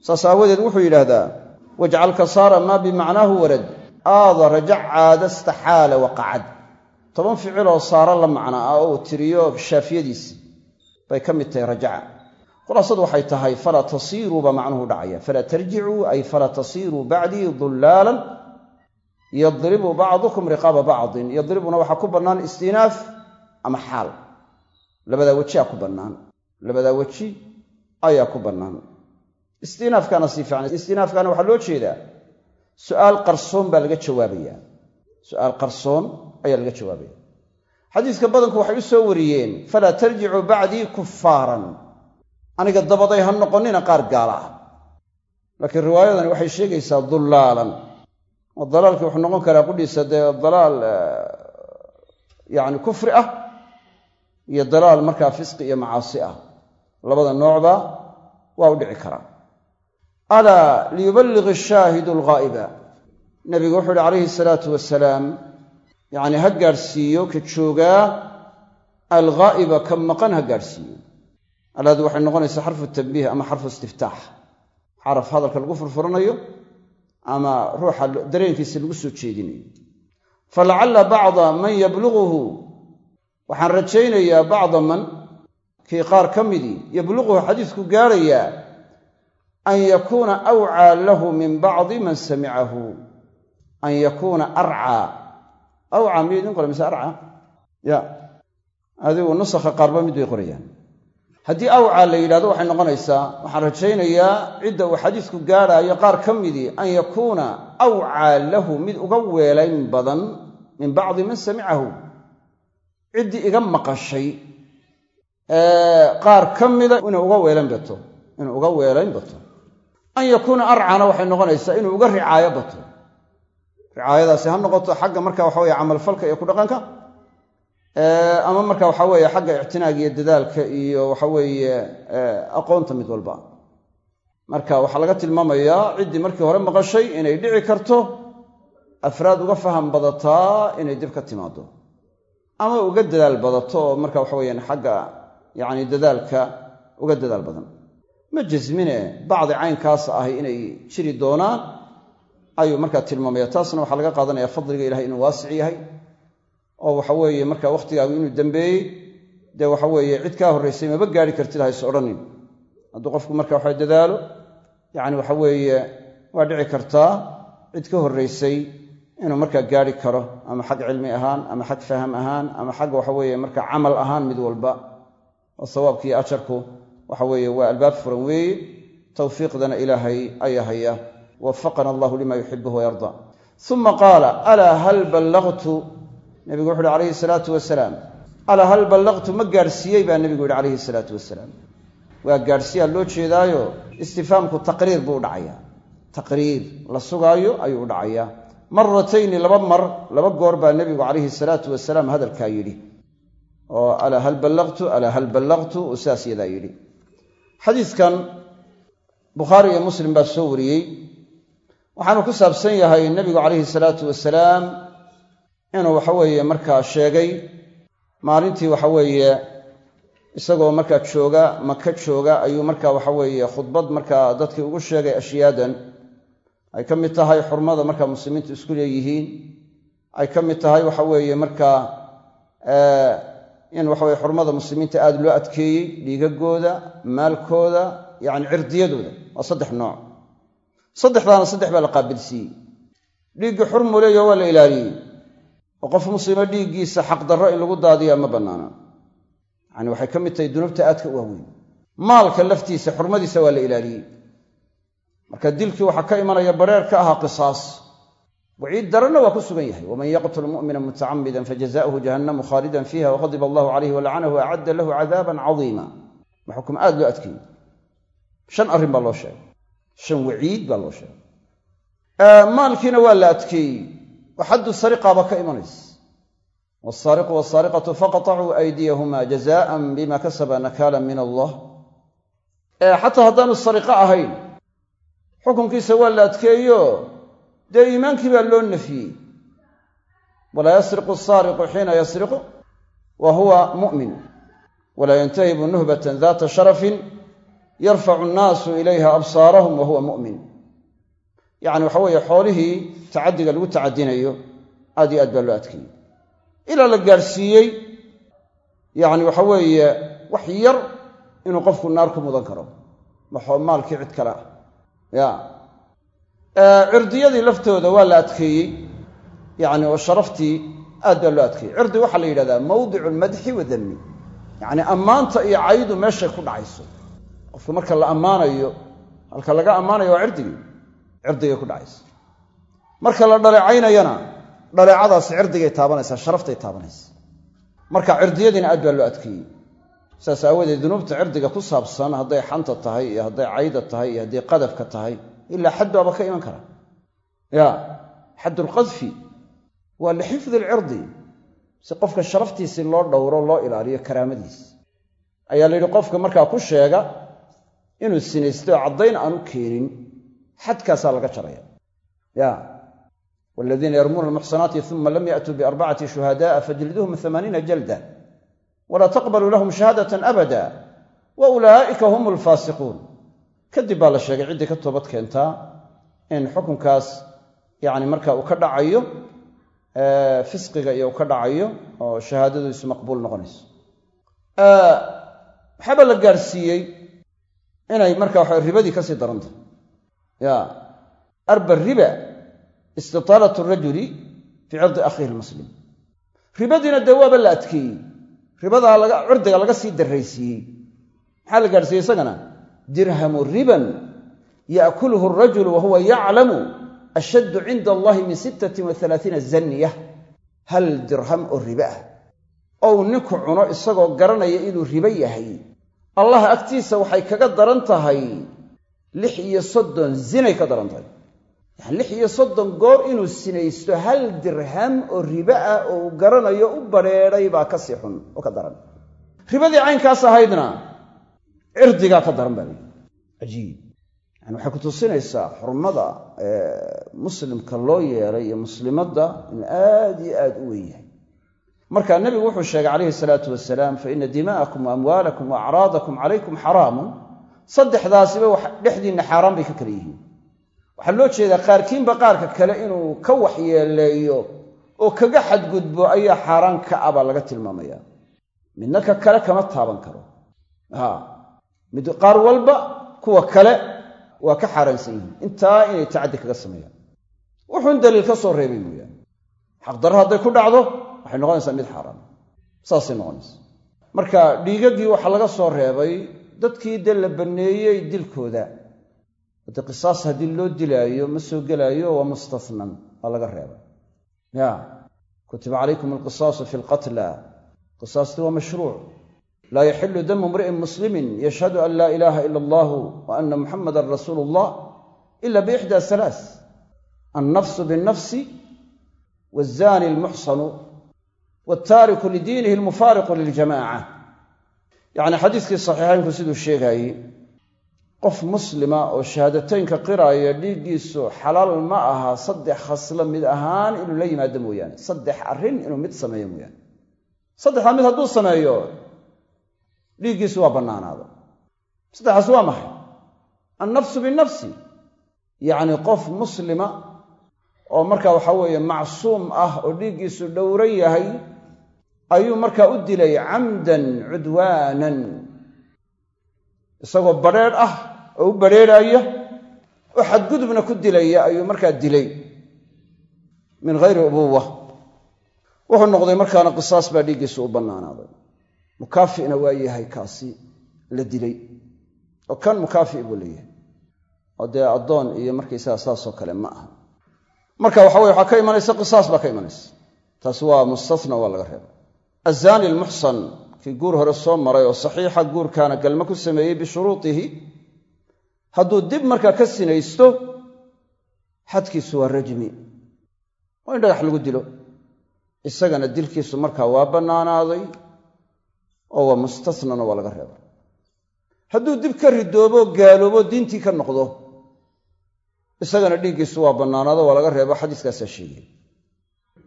saas aawadeed wuxuu yidhaahdaa wajcal kasaara maa bimacnaahu warad? Aada rajac caada staxaala waqacad toban ficiloo saara la macna ah oo uu tiriyo shaafiyadiisii bay ka mid tahay rajaca. Khulaasadu waxay tahay falaa tasiiruu baa macnuhu dhacaya. Falaa tarjicuu ay falaa tasiiruu bacdii dullaalan yadribu bacdukum riqaaba bacdin. Yadribuna waxaa ku bannaan istinaaf ama xaal. Labadaa wejiaa ku bannaan. Labadaa weji ayaa ku bannaan. Istinaafkaana sii fiican. Istinaafkaana waxaa loo jeedaa su'aal qarsoon baa laga jawaabaya su'aal qarsoon ayaa laga jawaabaya xadiiska badanku waxay u soo wariyeen falaa tarjicuu bacdii kuffaaran. Aniga dabaday ha noqonnina qaar gaala ah. Laakiin riwaayadani waxay sheegaysaa dullaalan oo dalaalkii wuxuu noqon karaa qudhiisa dee dalaal yacni kufri ah iyo dalaal markaa fisqi iyo macaasi ah. Labada noocba waa u dhici karaa. Alaa liyuballigh ashaahidu alghaa'iba. Nebigu wuxuu uhi calayhi salaatu wasalaam yacni ha gaadhsiiyo ka joogaa alghaa'iba ka maqan ha gaadhsiiyo. Alaadu waxay noqonaysaa xarfu tanbiih ama xarfu istiftaax. Xaraf hadalka lagu furfuranayo ama ruuxa dareenkiisa lagu soo jeedinayo falacalla bacda man yabluguhu waxaan rajaynayaa bacda man kii qaar ka midii yabluguhu xadiisku gaadhayaa an yakuuna awcaa lahu min bacdi man samicahu. An yakuuna arcaa. Awcaa miyo idin qora mise arcaa? Ya. Adigu nusakha qaarba mid bay qorayaan haddii awcaa la yidhahdo waxay noqonaysaa waxaan rajaynayaa cidda uu xadiisku gaadhaayo qaar ka midii an yakuuna awcaa lahu mid uga weelayn badan min bacdi man samicahu. Ciddii iga maqashay qaar ka mida inuu uga weelayn bato inuu uga weelayn bato. An yakuuna arcana waxay noqonaysaa inuu uga ricaayo bato. Ricaayadaasi ha noqoto xagga marka waxa weye camalfalka iyo kudhaqanka ama marka waxa weeye xagga ictinaaga iyo dadaalka iyo waxa weeye aqoonta mid walba. Marka waxaa laga tilmaamayaa ciddii markii hore maqashay inay dhici karto afraad uga faham badataa inay dib ka timaado ama uga dadaal badato oo marka waxa weyaan xagga yacni dadaalka uga dadaal badan. Ma jasmine bacdi caynkaas ahi inay jiri doonaan ayuu markaa tilmaamaya. Taasna waxaa laga qaadanaya fadliga ilahay inuu waasic yahay oo waxa weeye marka wakhtigaagu inuu dambeeyey dee waxa weeye cid kaa horraysay maba gaari kartid hays odhanin hadduu qofku marka waxa dadaalo yacni waxa weeye waa dhici kartaa cid ka horraysay inuu markaa gaari karo ama xag cilmi ahaan ama xag faham ahaan ama xag waxa weeye marka camal ahaan mid walba. Oo sawaabkiiyo ajarku waxa weeye waa albaab furan weeye. Tawfiiqdana ilaahay ayaa haya. Wafaqana allahu lima yuxibuhu wayarda uma qaala alaa hal ballaqtu nebigu wuxu uhi calayhi salaatu wasalaam alaa hal ballaqtu ma gaadhsiiyey baa nebigu yihi calayhi salaatu wasalaam waa gaadhsiiyaa loo jeedaayo? Istifaamku taqriir buu u dhacayaa. Taqriir la sugaayo ayuu u dhacayaa. Maratayni laba mar laba goor baa nebigu calayhi salaatu wasalaam hadalkaa yidhi. Oo alaa hal ballaqtu alaa hal ballaqtu uu yidhi. Xadiidkan bukhaari iyo muslim baa soo wariyey. Waxaanu ku saabsan yahay nebigu calayhi salaatu wasalaam inuu waxaweeye markaa sheegay maalintii waxaweeye isagoo markaa jooga maka jooga ayuu markaa waxaweeye khudbad markaa dadkii ugu sheegay ashyaadan ay ka mid tahay xurmada markaa muslimiintu isku leeyihiin. Ay ka mid tahay waxa weeye markaa in waxa weye xurmada muslimiinta aada loo adkeeyey dhiigagooda maalkooda yacni cirdiyadooda. Waa saddex nooc. Saddexdaana saddex baa la qaabilsiiyey. Dhiiggii xurmu leeyaho waa la ilaaliyey oo qof muslima dhiiggiisa xaqdarro in lagu daadiyaa ma bannaana. Yacani waxay ka mid tahay dunuubta aadka u waaweyn. Maalka laftiisa xurmadiisa waa la ilaaliyey. Marka dilkii waxaa ka imanaya bareer ka ahaa qisaas. Waciid daranna waa ku sugan yahay. Waman yaqtul mu'mina mutacamidan fajazauhu jahannamu khaalidan fiiha waqadiba allahu calayhi walacanahu acadda lahu cadaaban cadiima ma xukum aad loo adkeeyey shan arrin baa loo sheegay. Shan waciid baa loo sheegay. Maalkiina waa la adkeeyey oo xaddu sariqaaba ka imanaysa. Wasaariqu wasaariqatu faqatacuu aydiyahuma jazaan bima kasaba nakaala min allah. Xataa haddaanu sariqo ahayn xukunkiisa waa la adkeeyo dee iimaankii baa loo nafiyey. Walaa yasriqu asaariqu xiina yasriqu wa huwa mu'min. Walaa yantahibu nuhbatan data sharafin yarfacu annaasu ilayha absaarahum wa huwa mu'min yacni waxa weeye xoolihii tacaddiga lagu tacadinayo aad iyo aad baa loo adkeeyey. Ilaa la gaadhsiiyey yacni waxa weeye wax yar inuu qofku naar ku mudan karo. Maalkii cid kale ah. Ya. Cirdiyadii laftooda waa la adkeeyey. Yacni oo sharaftii aad baa loo adkeeyey. Cirdi waxaa la yidhahdaa mawdicu lmadxi wa dammi yacni ammaanta iyo caydu meeshay ku dhacayso. Qofka marka la ammaanayo halka laga ammaanayo waa cirdigii cirdigay ku dhacaysa. Marka la dhaleecaynayana dhaleecadaasi cirdigay taabanaysaa sharaftay taabanaysa. Marka cirdiyadiina aad baa loo adkeeyey. Saas aawadeed dunuubta cirdiga ku saabsan hadday xanta tahay iyo hadday cayda tahay iyo hadday qadafka tahay ilaa xad baaba ka iman kara. Ya xaddulqadfi waa lixifdi alcirdi. Si qofka sharaftiisii loo dhowro loo ilaaliyo karaamadiis. Ayaa la yidhi qofka markaa ku sheega inuu sinaysto caddayn aanu keenin xadkaasaa laga jaraya. Ya waladiina yarmuuna almuxsanaati uma lam ya'tuu biarbacati shuhada'a fajliduhum amaaniina jalda. Walaa taqbaluu lahum shahaadatan abada wa ulaa'ika hum alfaasiquun kadib baa la sheegay ciddii ka toobad keentaa in xukunkaas yacni marka uu ka dhacayo fisqiga iyo uu ka dhacayo oo shahaadadiisu maqbuul noqonayso. Waxaaba la gaadhsiiyey inay marka waxa ribadii ka sii darantahy ya. Arba riba istitaalat rajuli fii cirdi akhiihi lmuslim ribadiina dee waaba la adkeeyey. Ribadaa cirdiga laga sii darraysiiyey. Maxaa la gaadhsiiyey isagana? Dirhamu riban yaakuluhu arajulu wahuwa yaclamu ashaddu cinda allahi min sittatin wa alaaiina zanya hal dirham oo ribe ah ou ninku cuno isagoo garanaya inuu ribo yahay. Allah agtiisa waxay kaga daran tahay lix iyo soddon zinay ka daran tahay. Lix iyo soddon goor inuu sinaysto hal dirham oo ribe ah oo uu garanayo u badrheedhay baa ka sii xun oo ka daran. Ribadii caynkaas ahaydna cirdigaa ka daran baa layidhi cajiib yani waxay ku tusinaysaa xurmada muslimka loo yeelay iyo muslimadda inuu aad iyo aad u weyn yahay. Marka nebigu wuxuu sheegay calayhi salaatu wasalaam fa ina dima'akum wa amwaalakum wa acraadakum calaykum xaraamun saddexdaasiba dhexdiinna xaaraan bay ka kala yihiin. Waxaa loo jeedaa qaarkiinba qaarka kale inuu ka waxyeeleeyo oo kaga xadgudbo ayaa xaaraan ka ah baa laga tilmaamaya. Midna ka kale kama taaban karo. Mid qaar walba kuwa kale waa ka xaaraansan yihiin. Intaa inay tacaddi kaga sameeyaan. Wuxuun daliil ka soo reebay mooyaane. Xaqdarro hadday ku dhacdo waxay noqonaysaa mid xaaraan. Saasay noqonaysa marka dhiigaggii waxaa laga soo reebay dadkii dee la banneeyey dilkooda. Hadde qisaas haddii loo dilaayo ma soo gelaayo waa mustasnan waa laga reebay. Ya kutiba calaykum alqisaasu fi lqatla qisaasti waa mashruuc. Laa yaxilu damu imri'in muslimin yashhadu an laa ilaaha ila allahu wa ana muxamadan rasuulu allah ila biixda halaas annafsu binnafsi waazani almuxsanu waaltaariku lidiinihi almufaariqu liljamaca yacni xadiiskii saxiixaynku siduu sheegaayey qof muslima oo shahaadateynka qiraaya dhiiggiisu xalaal ma aha saddex khaslo mid ahaan inuu la yimaado mooyaane. Saddex arrin inuu mid sameeyo mooyaane. Saddexdaa mid hadduu sameeyo dhiiggiisu waa bannaanaada saddexaas waa maxay? Annafsu binafsi yacni qof muslima oo marka waxa weeye macsuum ah oo dhiiggiisu dhowran yahay ayuu markaa u dilay camdan cudwaanan. Isagoo badrheedh ah oo u badrheedhaya oo xadgudubna ku dilaya ayuu markaa dilay. Min hayri ubuwa wuxuu noqday markaana qisaas baa dhiiggiisu u bannaanaaday. Mukaafi'na waa yahay kaasi la dilay. Oo kan mukaafi' buu leeyahay oo dee addoon iyo markaysaga saasoo kale ma aha. Marka waxa weye waxaa ka imanaysa qisaas baa ka imanaysa. Taasi waa mustahna waa laga reebay azaani almuxsan kii guur hore soo maray oo saxiixa guurkaana galmo ku sameeyey bishuruutihi hadduu dib markaa ka sinaysto xadkiisu waa rajmi. Waa in dhagax lagu dilo. Isagana dilkiisu markaa waa bannaanaaday oo waa mustathnana waa laga reebay. Hadduu dib ka ridoobo gaaloobo diintii ka noqdo isagana dhiiggiisu waa bannaanaado waa laga reebo xadiiskaasaa sheegay.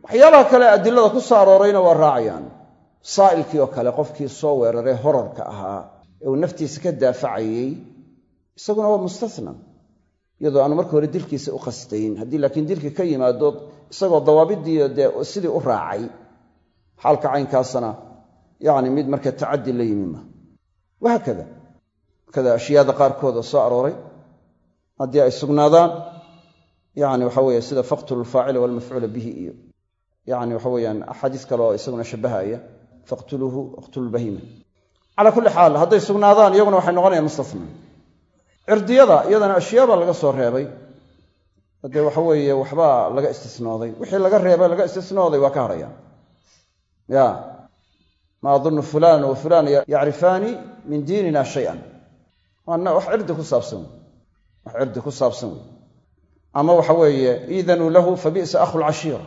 Waxyaalaha kale adilada ku soo aroorayna waa raacayaan saa'ilkii oo kale qofkii soo weeraray horarka ahaa ee uu naftiisa ka daafacayey isaguna waa mustathna iyadoo aanu marka hore dilkiisa u qastayn. Haddii laakiin dilkii ka yimaado isagoo dawaabiddii dee sidii u raacay xaalka caynkaasana yacni mid marka tacaddi la yimi ma. Wahaakada kada ashyaada qaarkood oo soo arooray haddii ay sugnaadaan yani waxa weeye sida faqtulu lfaacila walmafcuula bihi iyo yani waxa weyaan axaadiis kale oo isaguna shabahaya faqtuluuhu waqtulu lbahima calaa kulli xaal hadday sugnaadaan iyaguna waxay noqonayaan mustafna cirdiyada iyadana ashyaabaa laga soo reebay. Dee waxa weeye waxbaa laga istisnooday. Wixii laga reebay laga istisnooday waa ka hadhayaan ya ma adunnu fulan wa fulan yacrifaani min diinina shayan. Wax cirdi ku saabsan wax cirdi ku saabsan wey ama waxa weeye iidanuu lahu fa bi'sa lcashiira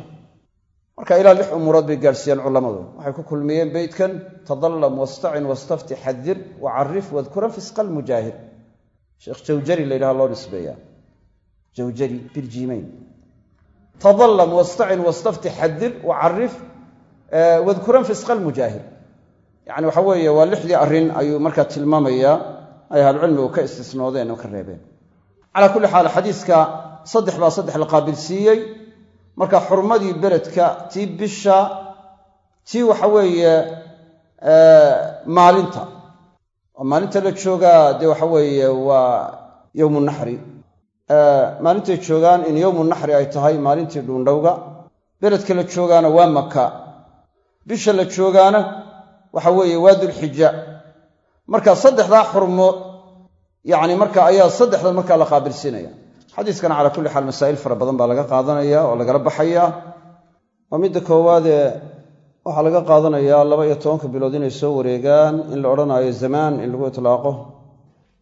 marka ilaa lix umuurood bay gaadhsiiyeen culammadu waxay ku kulmiyeen beytkan tadallam wastacin wastafti xadir wacarif wadkuran fisqa almujaahir sheekh jawjari la yidhaha loo nisbeeya. Jawjari biljiimayn tadallam wastacin wastafti xadir wacarif wadkuran fisqa almujaahir yacni waxa weeye waa lixdii arrin ayuu markaa tilmaamayaa ay ahlucilmigu ka istisnoodeen oo ka reebeen. Calaa kulli xaal xadiiska saddex baa saddex la qaabilsiiyey marka xurmadii beledka tii bisha tii waxa weeye maalinta. Maalinta la joogaa dee waxa weeye waa yowmu naxri. Maalintay joogaan in yowmu naxri ay tahay maalintii dhuundhowga beledka la joogaana waa maka bisha la joogaana waxa weeye waa dulxija. Marka saddexdaa xurmo yacni marka ayaa saddexdan markaa la qaabilsiinaya xadiiskana calaa kulli xaal masaa'il fara badan baa laga qaadanaya oo lagala baxaya. Waa midda koowaadee waxaa laga qaadanayaa laba iyo tobanka bilood inay soo wareegaan in la odhanaayo zamaan in lagu itlaaqo.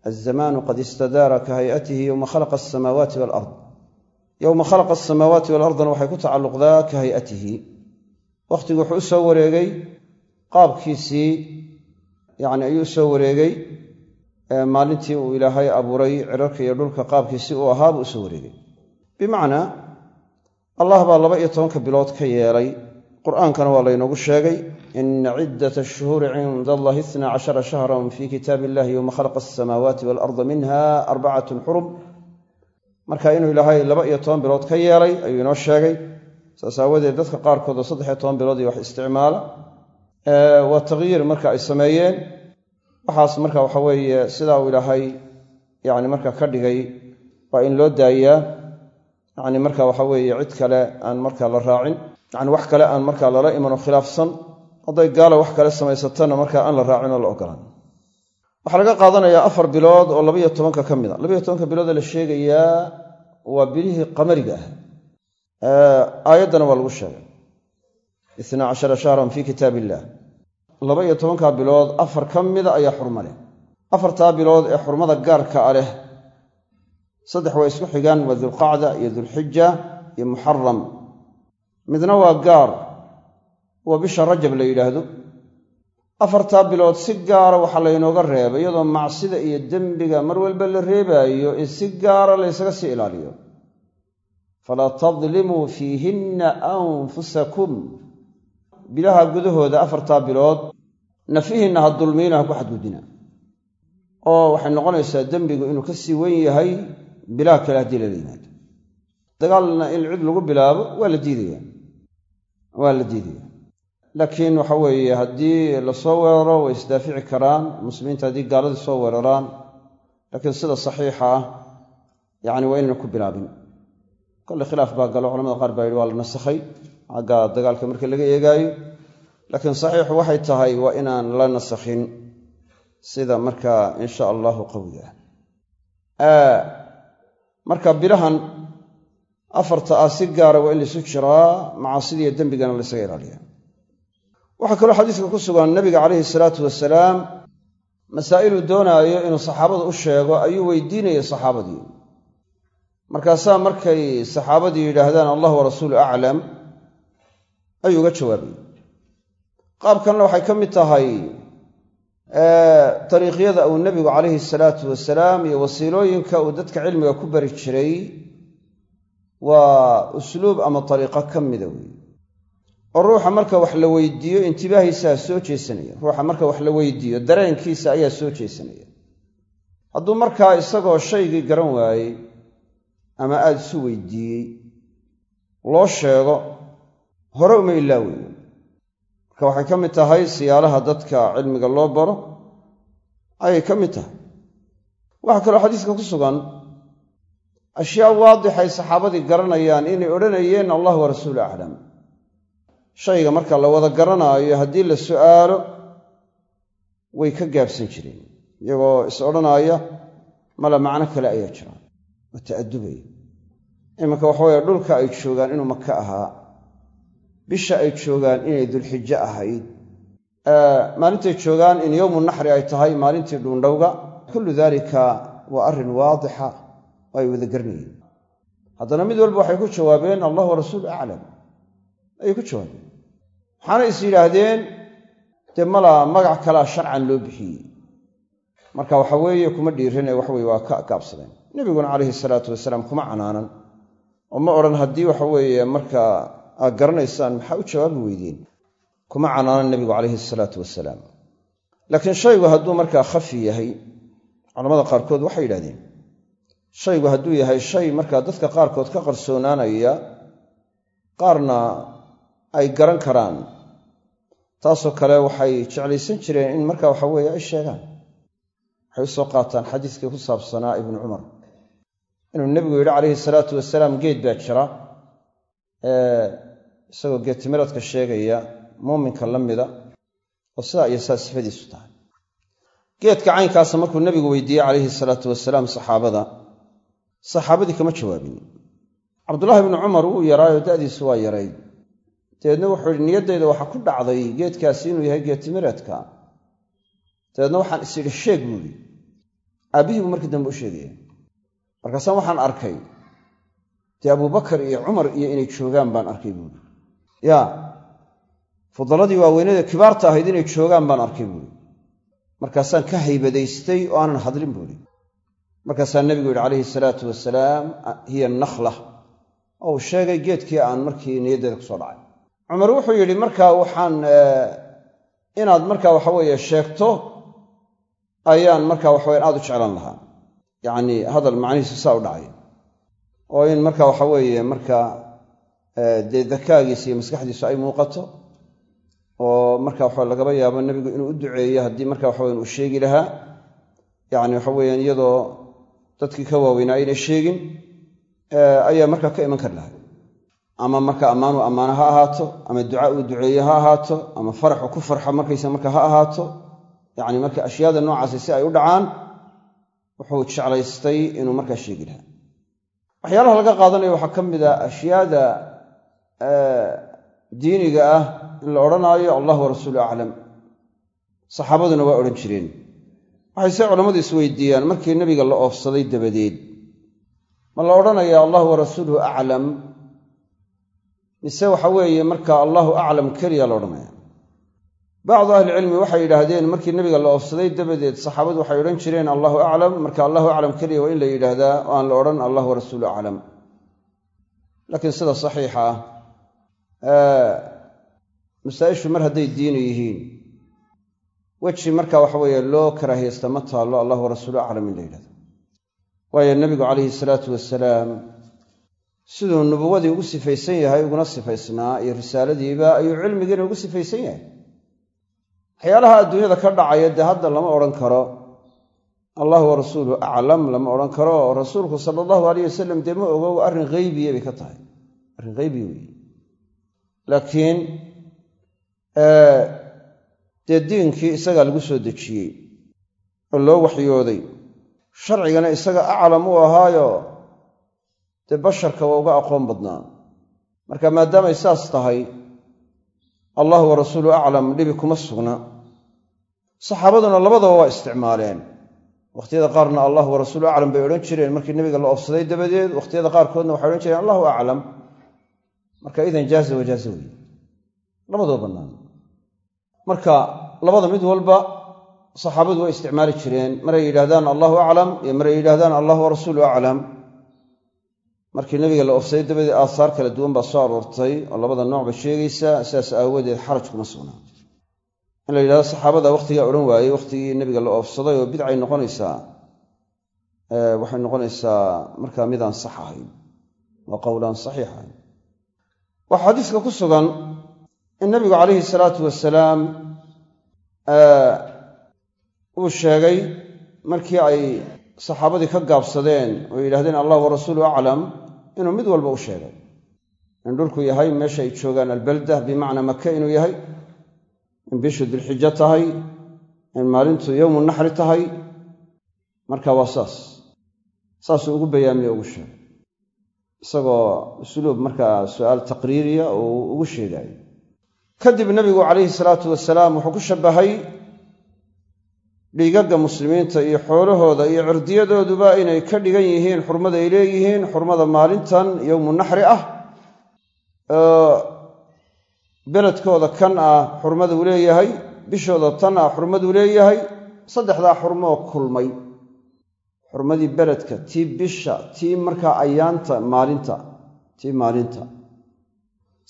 Alzamaanu qad istadaara ka hayatihi yowma khalaqa asamaawaati walard yowma khalaqa asamaawaati walardna waxay ku tacalluqdaa ka hayatihi. Wakhtigu wuxuu u soo wareegay qaabkiisii yacni ayuu u soo wareegay maalintii uu ilaahay abuuray cirarka iyo dhulka qaabkiisi uu ahaa buu u soo wareegay. Bimacnaa allah baa laba iyo tobanka bilood ka yeelay. Qur'aankana waa laynoogu sheegay ina ciddat ashuhuuri cinda allahi itna cashara shahran fii kitaab illahi yowma khalaqa asamaawaati waalarda minha arbacatun xurum marka inuu ilaahay laba iyo toban bilood ka yeelay ayuu inoo sheegay saas aawadeed dadka qaarkood oo saddex iyo toban bilood iyo wax isticmaala waa takyiir marka ay sameeyeen waxaas marka waxa weeye sidaa uu ilaahay yani marka ka dhigay waa in loo daayaa yani marka waxa weeye cid kale aan marka la raacin yani wax kale aan marka lala imanoo khilaafsan hadday gaala wax kale samaysatana marka aan la raacin oo la ogolaan. Waxaa laga qaadanayaa afar bilood oo labaiyo tobanka ka mid a labaiyo tobanka bilood la sheegayaa waa bilihii qamariga ah. Aayaddana waa lagu sheegay. Itna cashara shahran fii kitaab illah laba iyo tobankaa bilood afar ka mida ayaa xurmo leh. Afartaa bilood ee xurmada gaarka a leh saddex waa isku xigaan waa dulqacda iyo dulxija iyo muxaram midna waa gaar waa bisha rajab la yidhaahdo. Afartaa bilood si gaara waxaa laynooga reebay iyadoo macsida iyo dembiga mar walba la reebaayo in si gaara laysaga sii ilaaliyo. Falaa tadlimuu fiihinna anfusakum bilaha gudahooda afartaa bilood nafihiinna ha dulmiina ha ku xadgudbina. Oo waxay noqonaysaa dembigu inuu ka sii wen yahay bilaha kale haddii lala yimaado. Dagaalna in cid lagu bilaabo waa la diidaya waa la diidaya laakiin waxa weeye haddii la soo weeraro way isdaafici karaan muslimiinta haddii gaaladii soo weeraraan laakiin sida saxiixa ah yacni waa inayna ku bilaabin kolle khilaaf baa galo culamada qaar baa yidhi waa la nasakhay xagga dagaalka marka laga eegaayo. Laakiin saxiixu waxay tahay waa inaan la nasakhin sida markaa insha allahu qawiga marka bilahan afarta ah si gaara waa in laysu jiraa macaasidiiyo dembigana laysaga ilaaliya waxaa kaloo xadiiska ku sugan nabiga calayhi salaatu wasalaam masaa'iluu doonaayo inuu saxaabada u sheego ayuu weydiinayay saxaabadii markaasaa markay saxaabadii yidhaahdaan allah warasuulu aclam ayuu uga jawaabayey qaabkanna waxay ka mid tahay dariiqyada uu nebigu calayhi salaatu wasalaam iyo wasiilooyinka uu dadka cilmiga ku bari jiray waa usluub ama dariiqo ka mida weeye. Oo ruuxa marka wax la weydiiyo intibaahiisaa soo jeesanaya. Ruuxa marka wax la weydiiyo dareenkiisa ayaa soo jeesanaya. Hadduu markaa isagoo shaygii garan waayey ama aada isu weydiiyey loo sheego hore uma ilaaweyo. Marka waxay ka mid tahay siyaalaha dadka cilmiga loo baro ayay ka mid tahay. Waxaa kaloo xadiiska ku sugan ashyaa waadixay saxaabadii garanayaan inay odhanayeen allah wa rasuulu aclam. Shayga marka la wada garanaayo haddii la su'aalo way ka gaabsan jireen iyagoo is odhanaaya mala macno kale ayaa jira oo ta'adubaya waxa weeye dhulka ay joogaan inuu maka ahaa bisha ay joogaan inay dulxijo ahayd maalintay joogaan in yowmu naxri ay tahay maalintii dhuundhowga kullu daalika waa arrin waadixa oo ay wada garanayeen haddana mid walba waxay ku jawaabeen allah warasuulu aclam ayay ku jawaabeen. Waxaana is yidhaahdeen dee malaa magac kalaa sharcan loo bixiyey. Marka waxa weeye kuma dhiirane waxaweye waa ka gaabsadeen nebiguna calayhi salaatu wasalaam kuma canaanan. Oo ma odhan haddii waxa weeye markaa aad garanaysaan maxaa u jawaabi weydeen kuma canaanan nebigu calayhi salaatu wasalaam. Laakiin shaygu hadduu markaa khafi yahay culamada qaarkood waxay yidhahdeen shaygu hadduu yahay shay markaa dadka qaarkood ka qarsoonaanaya qaarna ay garan karaan. Taasoo kale waxay jeclaysan jireen in marka waxa weeye ay sheegaan. Waxay u soo qaataan xadiiskii ku saabsanaa ibnu cumar inuu nebigu yidhi calayhi salaatu wasalaam geed baa jira isagoo geedtimiradka sheegaya muuminka la mida oo sidaa iyo saa sifadiisu tahay. Geedka caynkaasa markuu nebigu weydiiyey calayhi salaatu wasalaam saxaabada saxaabadii kama jawaabin. Cabdullaahi bnu cumar wuu yaraayo da'diisu waa yarayd. Dabeedna wuxuu yidhi niyaddayda waxaa ku dhacday geedkaasi inuu yahay geedtimireedka dabeedna waxaan is idhi sheeg buu idhi aabbihii markii dambe u sheegaya markaasaan waxaan arkay dee abubakar iyo cumar iyo inay joogaan baan arkay buuhi yaa fudaladii waaweynada kibaarta ahayd inay joogaan baan arkay buuhi markaasaan ka haybadaystay oo aanan hadlin buuhi markaasaa nebigu yidhi calayhi salaatu wasalaam hiya nakhla. Oo uu sheegay geedkii aan markii niyaddeeda ku soo dhacay. Cumar wuxuu yidhi markaa waxaan inaad markaa waxaweeye sheegto ayaan markaa waxaweyan aad u jeclan lahaa yacnii hadal macnihiisu saa u dhacay. Oo in marka waxa weeye markaa dee dakaagiisa iyo maskaxdiisu ay muuqato oo marka waxa lagaba yaabo nebigu inuu u duceeyo haddii marka waxaweyan uu sheegi lahaa. Yacni waxa weeyaan iyadoo dadkii ka waaweynaa ayna sheegin ayaa markaa ka iman kari lahay ama marka ammaanuu ammaano ha ahaato ama duca uu duceeye ha ahaato ama faraxu ku farxo markaysa marka ha ahaato. Yacni marka ashyaada noocaasi si ay u dhacaan wuxuu jeclaystay inuu markaa sheegi lahaa. Waxyaalaha laga qaadanayo waxaa ka mid a ashyaada diiniga ah in la odhanaayo allah warasuulu aclam. Saxaabaduna waa odhan jireen. Waxay se culammadu isweydiiyaan markii nebiga la oofsaday dabadeed ma la odhanayaa allah warasuuluhu aclam? Mise waxa weeye marka allahu aclam keliya la odhanaya bacdu ahlicilmi waxay yidhaahdeen markii nebiga la oofsaday dabadeed saxaabadu waxay odhan jireen allahu aclam marka allahu aclam keliya waa in la yidhaahdaa oo aan la odhan allah warasuulu aclam laakiin sida saxiixa ah masaa'ishu mar hadday diini yihiin weji marka waxa weeye loo karaahiyeysta ma taallo allah warasuulu aclam in la yidhahdo. Waayo nebigu calayhi salaatu wasalaam siduu nubuwadii ugu sifaysan yahay uguna sifaysnaa iyo risaaladiiba ayuu cilmigiina ugu sifaysan yahay waxyaalaha adduunyada ka dhacaya dee hadda lama odhan karo. Allah wa rasuuluhu aclam lama odhan karo. Rasuulku sala allahu alayh wasalam dee ma ogo arrin haybiya bay ka tahay. Arrin haybiya weeye. Laakiin dee diinkii isagaa lagu soo dejiyey oo loo waxyooday sharcigana isaga aclam u ahaayo dee basharka waa uga aqoon badnaa. Marka maadaamay saas tahay allahu wa rasuulu aclam dhibi kuma sugna. Saxaabaduna labadaba waa isticmaaleen. Wakhtiyada qaarna allah wa rasuulu aclam bay odhan jireen markii nebiga la oofsaday dabadeed wakhtiyada qaarkoodna waxay odhan jireen allahu aclam marka idan jaaza wajaaza wey labadoo bannaan. Marka labada mid walba saxaabadu waa isticmaali jireen. Maray yidhahdaan allahu aclam iyo maray yidhahdaan allah wa rasuulu aclam markii nebiga la oofsaday dabadeed aahaar kala duwan baa soo aroortay oo labada noocba sheegaysa sidaas aawadeed xaraj kuma sugnaa in la yidhahdo saxaabada wakhtigaa odhan waayey wakhtigii nebiga la oofsaday oo bidcay noqonaysaa waxay noqonaysaa markaa midaan sax ahayn waa qowlaan saxiix ahayn. Xadiiska ku sugan in nabigu calayhi salaatu wasalaam uu sheegay markii ay saxaabadii ka gaabsadeen oo yidhahdeen allah wa rasuulu aclam inuu mid walba u sheegay. In dhulku yahay meesha ay joogaan albalda bimacnaa maka inuu yahay in bishu dilxijo tahay in maalintu yowmu naxri tahay. Marka waa saas. Saasuu ugu bayaamiye ugu sheegay. Isagoo usluub markaa su'aal taqriiriya uu ugu sheegaayo kadib nebigu calayhi salaatu wasalaam wuxuu ku shabbahay dhiigagga muslimiinta iyo xoolahooda iyo cirdiyadooduba inay ka dhigan yihiin xurmada ay leeyihiin xurmada maalintan yowmu naxri ah. Beledkooda kan ah xurmaduu leeyahay bishooda tan ah xurmaduu leeyahay saddexdaa xurmoo kulmay. Xurmadii beledka tii bisha tii markaa ayaanta maalinta tii maalinta.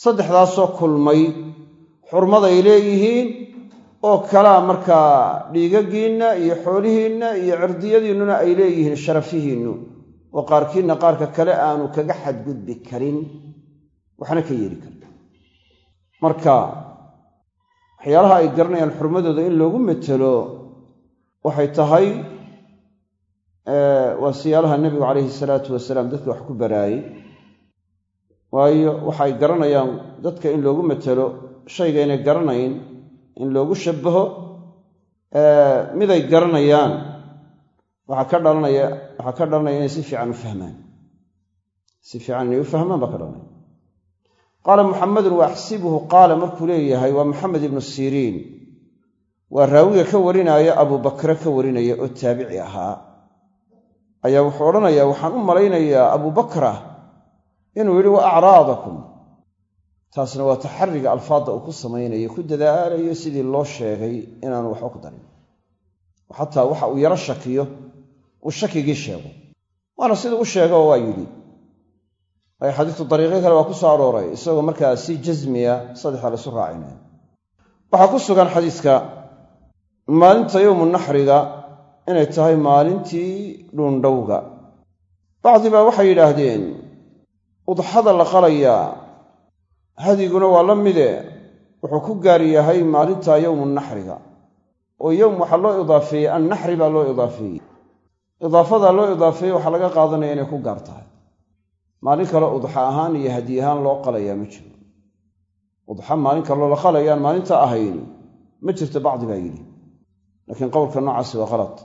Saddexdaasoo kulmay xurmaday leeyihiin oo kalaa markaa dhiigaggiinna iyo xoolihiinna iyo cirdiyadiinnuna ay leeyihiin sharafihiinnu. Oo qaarkiinna qaarka kale aanu kaga xadgudbi karin. Waxna ka yeeli karin marka waxyaalaha ay garanayaan xurmadooda in loogu metelo waxay tahay waa siyaalaha nebigu calayhi salaatu wasalaam dadka wax ku baraayey waayo waxay garanayaan dadka in loogu metelo shaygaynay garanayn in loogu shabbaho miday garanayaan. Waxaa ka dhalanaya waxaa ka dhalanaya inay si fiican u fahmaan. Si fiican inay u fahmaan baa ka dhalanaya. Qaala muxamedun wa axsibuhu qaala markuu leeyahay waa maxamed ibnu siriin. Waa raawiga ka warinaya abubakre ka warinaya oo taabici ahaa. Ayaa wuxuu odhanayaa waxaan u malaynayaa abubakra inuu yidhi wa acraadakum taasna waa taxariga alfaadda uu ku samaynayo ku dadaalayo sidii loo sheegay inaanu waxba ku darin. Xataa waxa uu yaro shakiyo uu shakigii sheego. Waana siduu u sheega oo waa yidhi. Waayo xadiistu dariiqyo kale waa ku soo arooray isagoo markaa si jasmiya saddexa laysu raacinaya waxaa ku sugan xadiiska maalinta yowmu naxriga inay tahay maalintii dhuundhowga. Bacdi baa waxay yidhaahdeen udxada la qalayaa hadiguna waa la mide. Wuxuu ku gaar yahay maalinta yowmu naxriga. Oo yowm waxaa loo idaafeeyey annaxri baa loo idaafeeyey. Idaafadaa loo idaafeeyey waxaa laga qaadanaya inay ku gaar tahay. Maalin kale udxa ahaan iyo hadi ahaan loo qalayaa ma jiro. Udxa maalin kaloo la qalayaan maalinta ahayn ma jirto bacdi baa yidhi. Laakiin qowlka noocaasi waa qalad.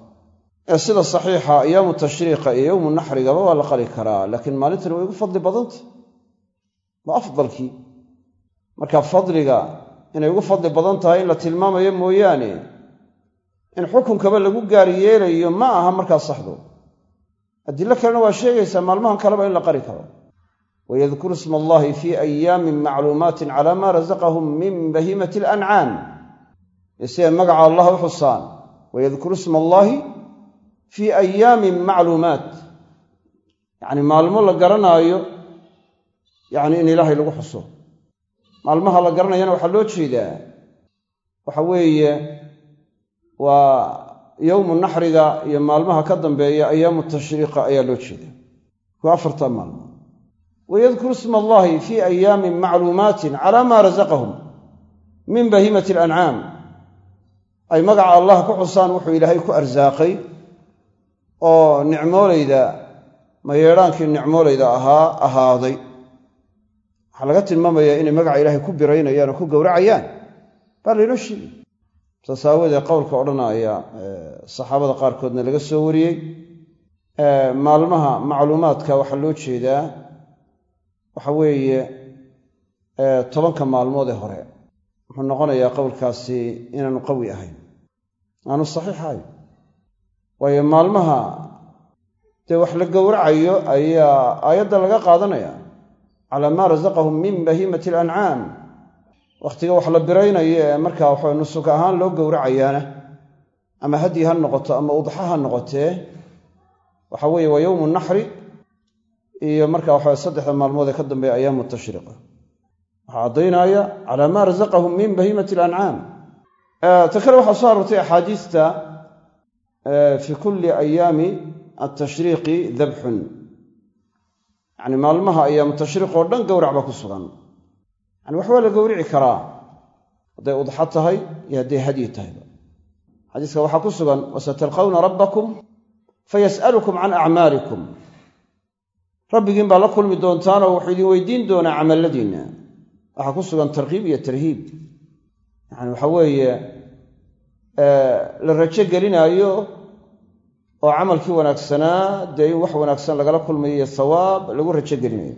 Ee sida saxiixa ayaamu tashriiqa iyo yowmu naxrigaba waa la qali karaa laakiin maalintan way ugu fadli badanta waa afdalkii marka fadliga inay ugu fadli badan tahay in la tilmaamayo mooyaane in xukunkaba lagu gaar yeelayo ma aha markaa saxdu adilo kalena waa sheegaysaa maalmahan kaleba in la qari karo. Wayadkuru isma allahi fii ayaamin macluumaatin calaa maa rasaqahum min bahiimati alancaam siday magaca allah u xusaan. Wayadkuru isma allaahi fii ayaamin macluumaat. Yacni maalmo la garanaayo yacni in ilaahay lagu xuso maalmaha la garanayana waxaa loo jeedaa. Waxa weeye waa yowmu naxriga iyo maalmaha ka dambeeya ayaamu tashriiqa ayaa loo jeedaa. Waa afarta maalmood. Wayadkuru isma allahi fii ayaamin macluumaatin calaa maa rasaqahum min bahiimati alancaam ay magaca allah ku xusaan wuxuu ilaahay ku arsaaqay oo nicmoolayda mayeedhaankii nicmoolayda ahaa ahaaday waxaa laga tilmaamayaa inay magaca ilaahay ku biraynayaan oo ku gowracayaan. Baa laynoo sheegay saas aawoodee qowlka odhanaya saxaabada qaarkoodna laga soo wariyey. Maalmaha macluumaadka waxaa loo jeedaa waxa weeye tobanka maalmood ee hore. Wuxuu noqonayaa qowlkaasi inaanu qawi ahayn. Aanu saxiix ahayn. Waayo maalmaha dee wax la gowracayo ayaa aayadda laga qaadanaya calaa maa rasaqahum min bahiimati alancaam wakhtiga wax la biraynayo ee markaa waxa nusuk ahaan loo gowracayaana ama hadyi ha noqoto ama udxa ha noqotee waxa weeye waa yowmu naxri iyo marka waxa saddexda maalmood ee ka dambeeya ayaamu tashriiq. Waxaa caddaynaya calaa maa rasaqahum min bahiimati alancaam ta kale waxaa soo aroortay axaadiista fi kulli ayaami altashriiqi dabxun yacni maalmaha ayaamu tashriiq dhan gowrac baa ku sugan. Yani wax waa la gowrici karaa. Hadday udxa tahay iyo hadday hadyi tahayba xadiiska waxaa ku sugan wasatalqawna rabbakum fayas'alukum can acmaalikum rabbigiin baa la kulmi doontaanoo wuxuu idin weydiin doonaa camalladiinna. Waxaa ku sugan tarkiib iyo tarhiib. Yani waxa weeye la rajo gelinaayo oo camalkii wanaagsanaa dee in wax wanaagsan lagala kulmayo sawaab lagu rajo gelinayo.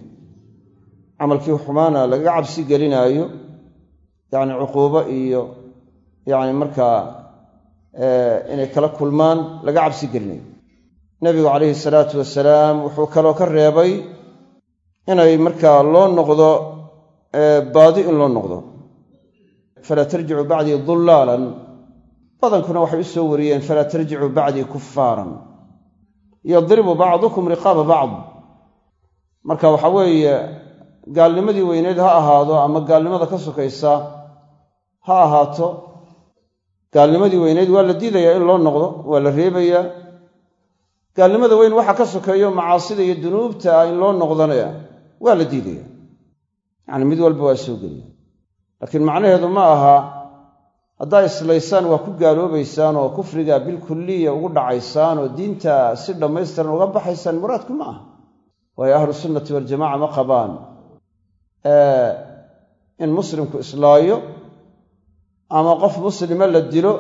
Camalkii xumaana lagaga cabsi gelinaayo yacni cuquubo iyo yacni markaa inay kala kulmaan laga cabsi gelinayo. Nebigu calayhi salaatu wasalaam wuxuu kaloo ka reebay inay markaa loo noqdo baadi in loo noqdo. Falaa tarjicu bacdii dullaalan badankuna waxay u soo wariyeen falaa tarjicu bacdii kufaaran yadribu bacdukum riqaaba bacd. Marka waxa weeye gaalnimadii weyneed ha ahaado ama gaalnimada ka sokaysa ha ahaato gaalnimadii weyneyd waa la diidayaa in loo noqdo waa la reebayaa gaalnimada weyn waxa ka sokeeyo macaasida iyo dunuubta ah in loo noqdanaya waa la diidaya. Yacni mid walba waa soo geliya. Laakiin macnaheedu ma aha haddaa islaysaan waa ku gaaloobaysaan oo kufriga bilkulliya ugu dhacaysaan oo diinta si dhammaystiran uga baxaysaan muraadku ma aha. Waayo ahlu sunnati waljamaca ma qabaan. In muslimku islaayo ama qof muslima la dilo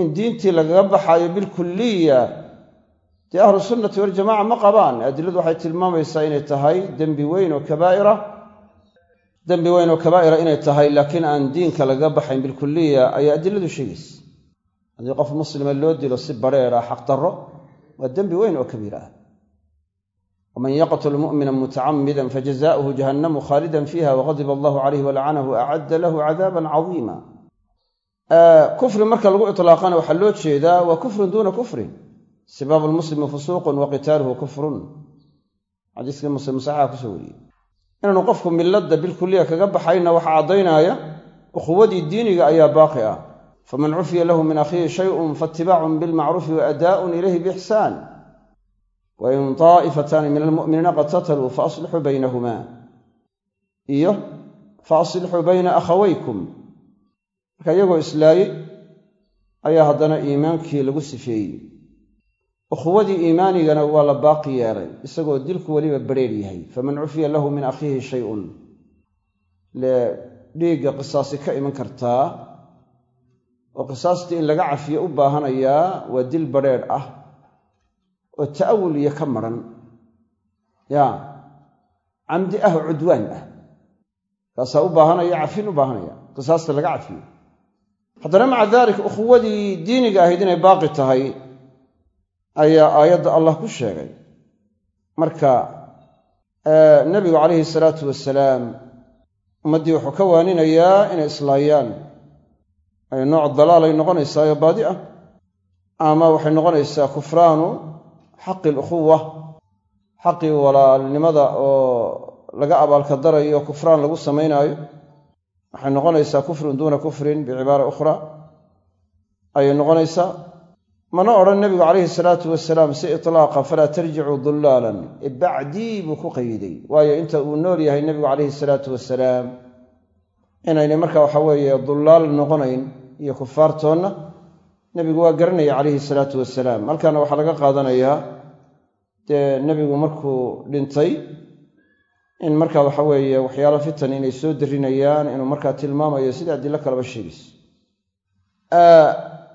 in diintii lagaga baxaayo bilkulliya dee ahlu sunnati waljamaca ma qabaan. Adiladu waxay tilmaamaysaa inay tahay dembi weyn oo kabaa'ira dembi weyn oo kabaa'ira inay tahay laakiin aan diinka lagaga baxayn bilkulliya ayaa adiladu sheegaysa. Haddii qof muslima loo dilo si badrheera xaqdarro waa dembi weyn oo kabiir ah. waman yaqtul mu'mina mutacamida fajazaؤuhu jahannamu khaalidan fiiha waqadiba allahu calayh walacanahu acadda lahu cadaaban cadiima kufri marka lagu itlaaqana waxaa loo jeedaa waa kufrun duuna kufrin sibaabu lmuslimi fusuuqun wa kufrun xadiiskii muslim saxiixa ku soo wariyey inaanu qofku milladda bilkuliya kaga baxayna waxaa caddaynaya ukhuwadii diiniga ayaa baaqi ah. Faman cufiya lahu min akhiihi shayun faatibaacun bilmacruufi wa adaa'un ilayhi biixsaan wain taa'ifataani min almu'miniina qad tataluu faaslixuu baynahumaa iyo faaslixuu bayna akhawaykum. Marka iyagoo islaayey ayaa haddana iimaankii lagu sifeeyey ukhuwadii iimaanigana waa la baaqi yeelay isagoo dilku weliba badrheer yahay. Faman cufiya lahu min akhiihi shayun. Le dhiigga qisaasi ka iman kartaa oo qisaastii in laga cafiyo u baahanayaa waa dil badrheedh ah oo ta'awul iyo ka maran. Ya camdi ah oo cudwaan ah. Kaasaa u baahanaya cafin u baahanaya qisaasta laga cafiyo. Haddana maca dalik ukhuwadii diiniga ahayd inay baaqi tahay ayaa aayadda allah ku sheegay. Marka nebigu calayhi salaatu wasalaam ummaddii wuxuu ka waaninayaa inay islaayaan. Ay nooc dalaalay noqonaysaa oo baadi ah ama waxay noqonaysaa kufraanu xaqi alukhuwa xaqii walaalnimada oo laga abaalka darayo kufraan lagu samaynaayo. Waxay noqonaysaa kufrun duuna kufrin bicibaara ukhra. Ayay noqonaysaa mana odhan nebigu calayhi salaatu wasalaam si itlaaqa falaa tarjicuu dullaalan. Bacdii buu ku qayday waayo inta uu nool yahay nebigu calayhi salaatu wasalaam inaynay marka waxa weeye dullaal noqonayn iyo kufaartoonna nebigu waa garanaya calayhi salaatu wasalaam halkaana waxaa laga qaadanayaa dee nebigu markuu dhintay in marka waxa weeye waxyaalo fitan inay soo darinayaan inuu markaa tilmaamayo sida adilo kaleba sheegayso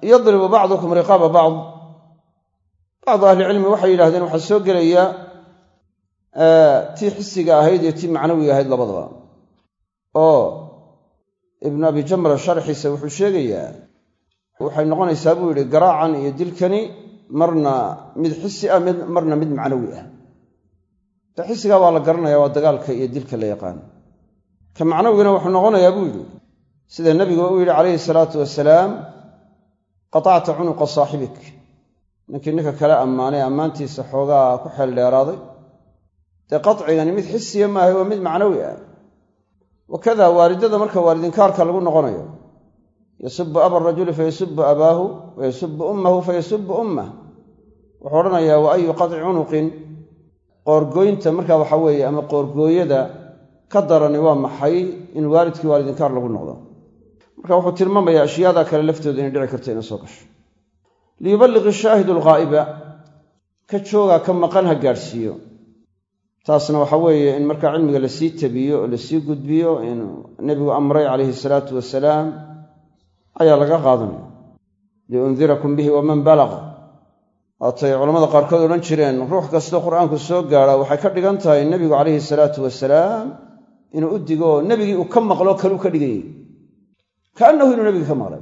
yadribu bacdukum riqaaba bacd. Bacdu ahlicilmi waxay yidhahdeen waxaa soo gelaya tii xisiga ahayd iyo tii macnawiga ahayd labadaba. Oo ibnu abi jamra sharxiisa wuxuu sheegayaa waxay noqonaysaa buu yidhi garaacan iyo dilkani marna mid xisi ah marna mid macnawi ah. Ta xisigaa waa la garanaya waa dagaalka iyo dilka la yaqaan. Ka macnawigana wuxuu noqonayaa buu yidhi sida nebigu uu yidhi calayhi salaatu wasalaam qatacta cunuqa saaxibik. Ninkii ninka kale ammaanay ammaantiisa xoogaa ku xeel dheeraaday. Dee qacigani mid xisiya maaha waa mid macnawi ah. Wakada waalidada marka waalidinkaarka lagu noqonayo. Yasubu aba rajuli fayasubu abaahu wayasubu ummahu fayasubu ummah. Wuxuu odhanayaa wa ayu qaطci cunuqin? Qoorgooynta marka waxa weeye ama qoorgooyada ka darani waa maxay in waalidkii waalidinkaar lagu noqdo marka wuxuu tilmaamayaa ashyaada kale laftooda inay dhici karto inay soo gasho. Liyuballiq ishaahidu alghaa'iba ka jooga ka maqan ha gaadhsiiyo. Taasna waxa weeye in markaa cilmiga la sii tabiyo oo la sii gudbiyo inuu nebigu amray calayhi salaatu wasalaam ayaa laga qaadanaya. Liundirakum bihi waman balaqa waatay culamada qaarkood odhan jireen ruux kastoo qur'aanku soo gaadha waxay ka dhigan tahay nebigu calayhi salaatu wasalaam inuu u digo nebigii uu ka maqlo kaluu ka dhiganyay kaannahu inuu nebigii ka maqlay.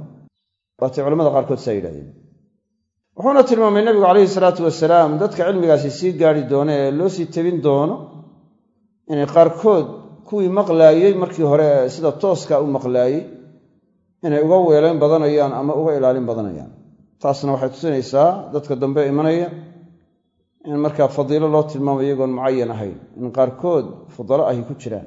Waatay culamada qaarkood saa yidhahdeen. Wuxuuna tilmaamay nebigu calayhi salaatu wasalaam dadka cilmigaasi sii gaadhi doono ee loo sii tebin doono inay qaarkood kuwii maqlaayey markii hore sida tooska u maqlaayey inay uga weelayn badanayaan ama uga ilaalin badanayaan. Taasna waxay tusinaysaa dadka dambe imanaya in markaa fadiilo loo tilmaamayo iyagoon mucayan ahayn in qaarkood fudalo ahi ku jiraan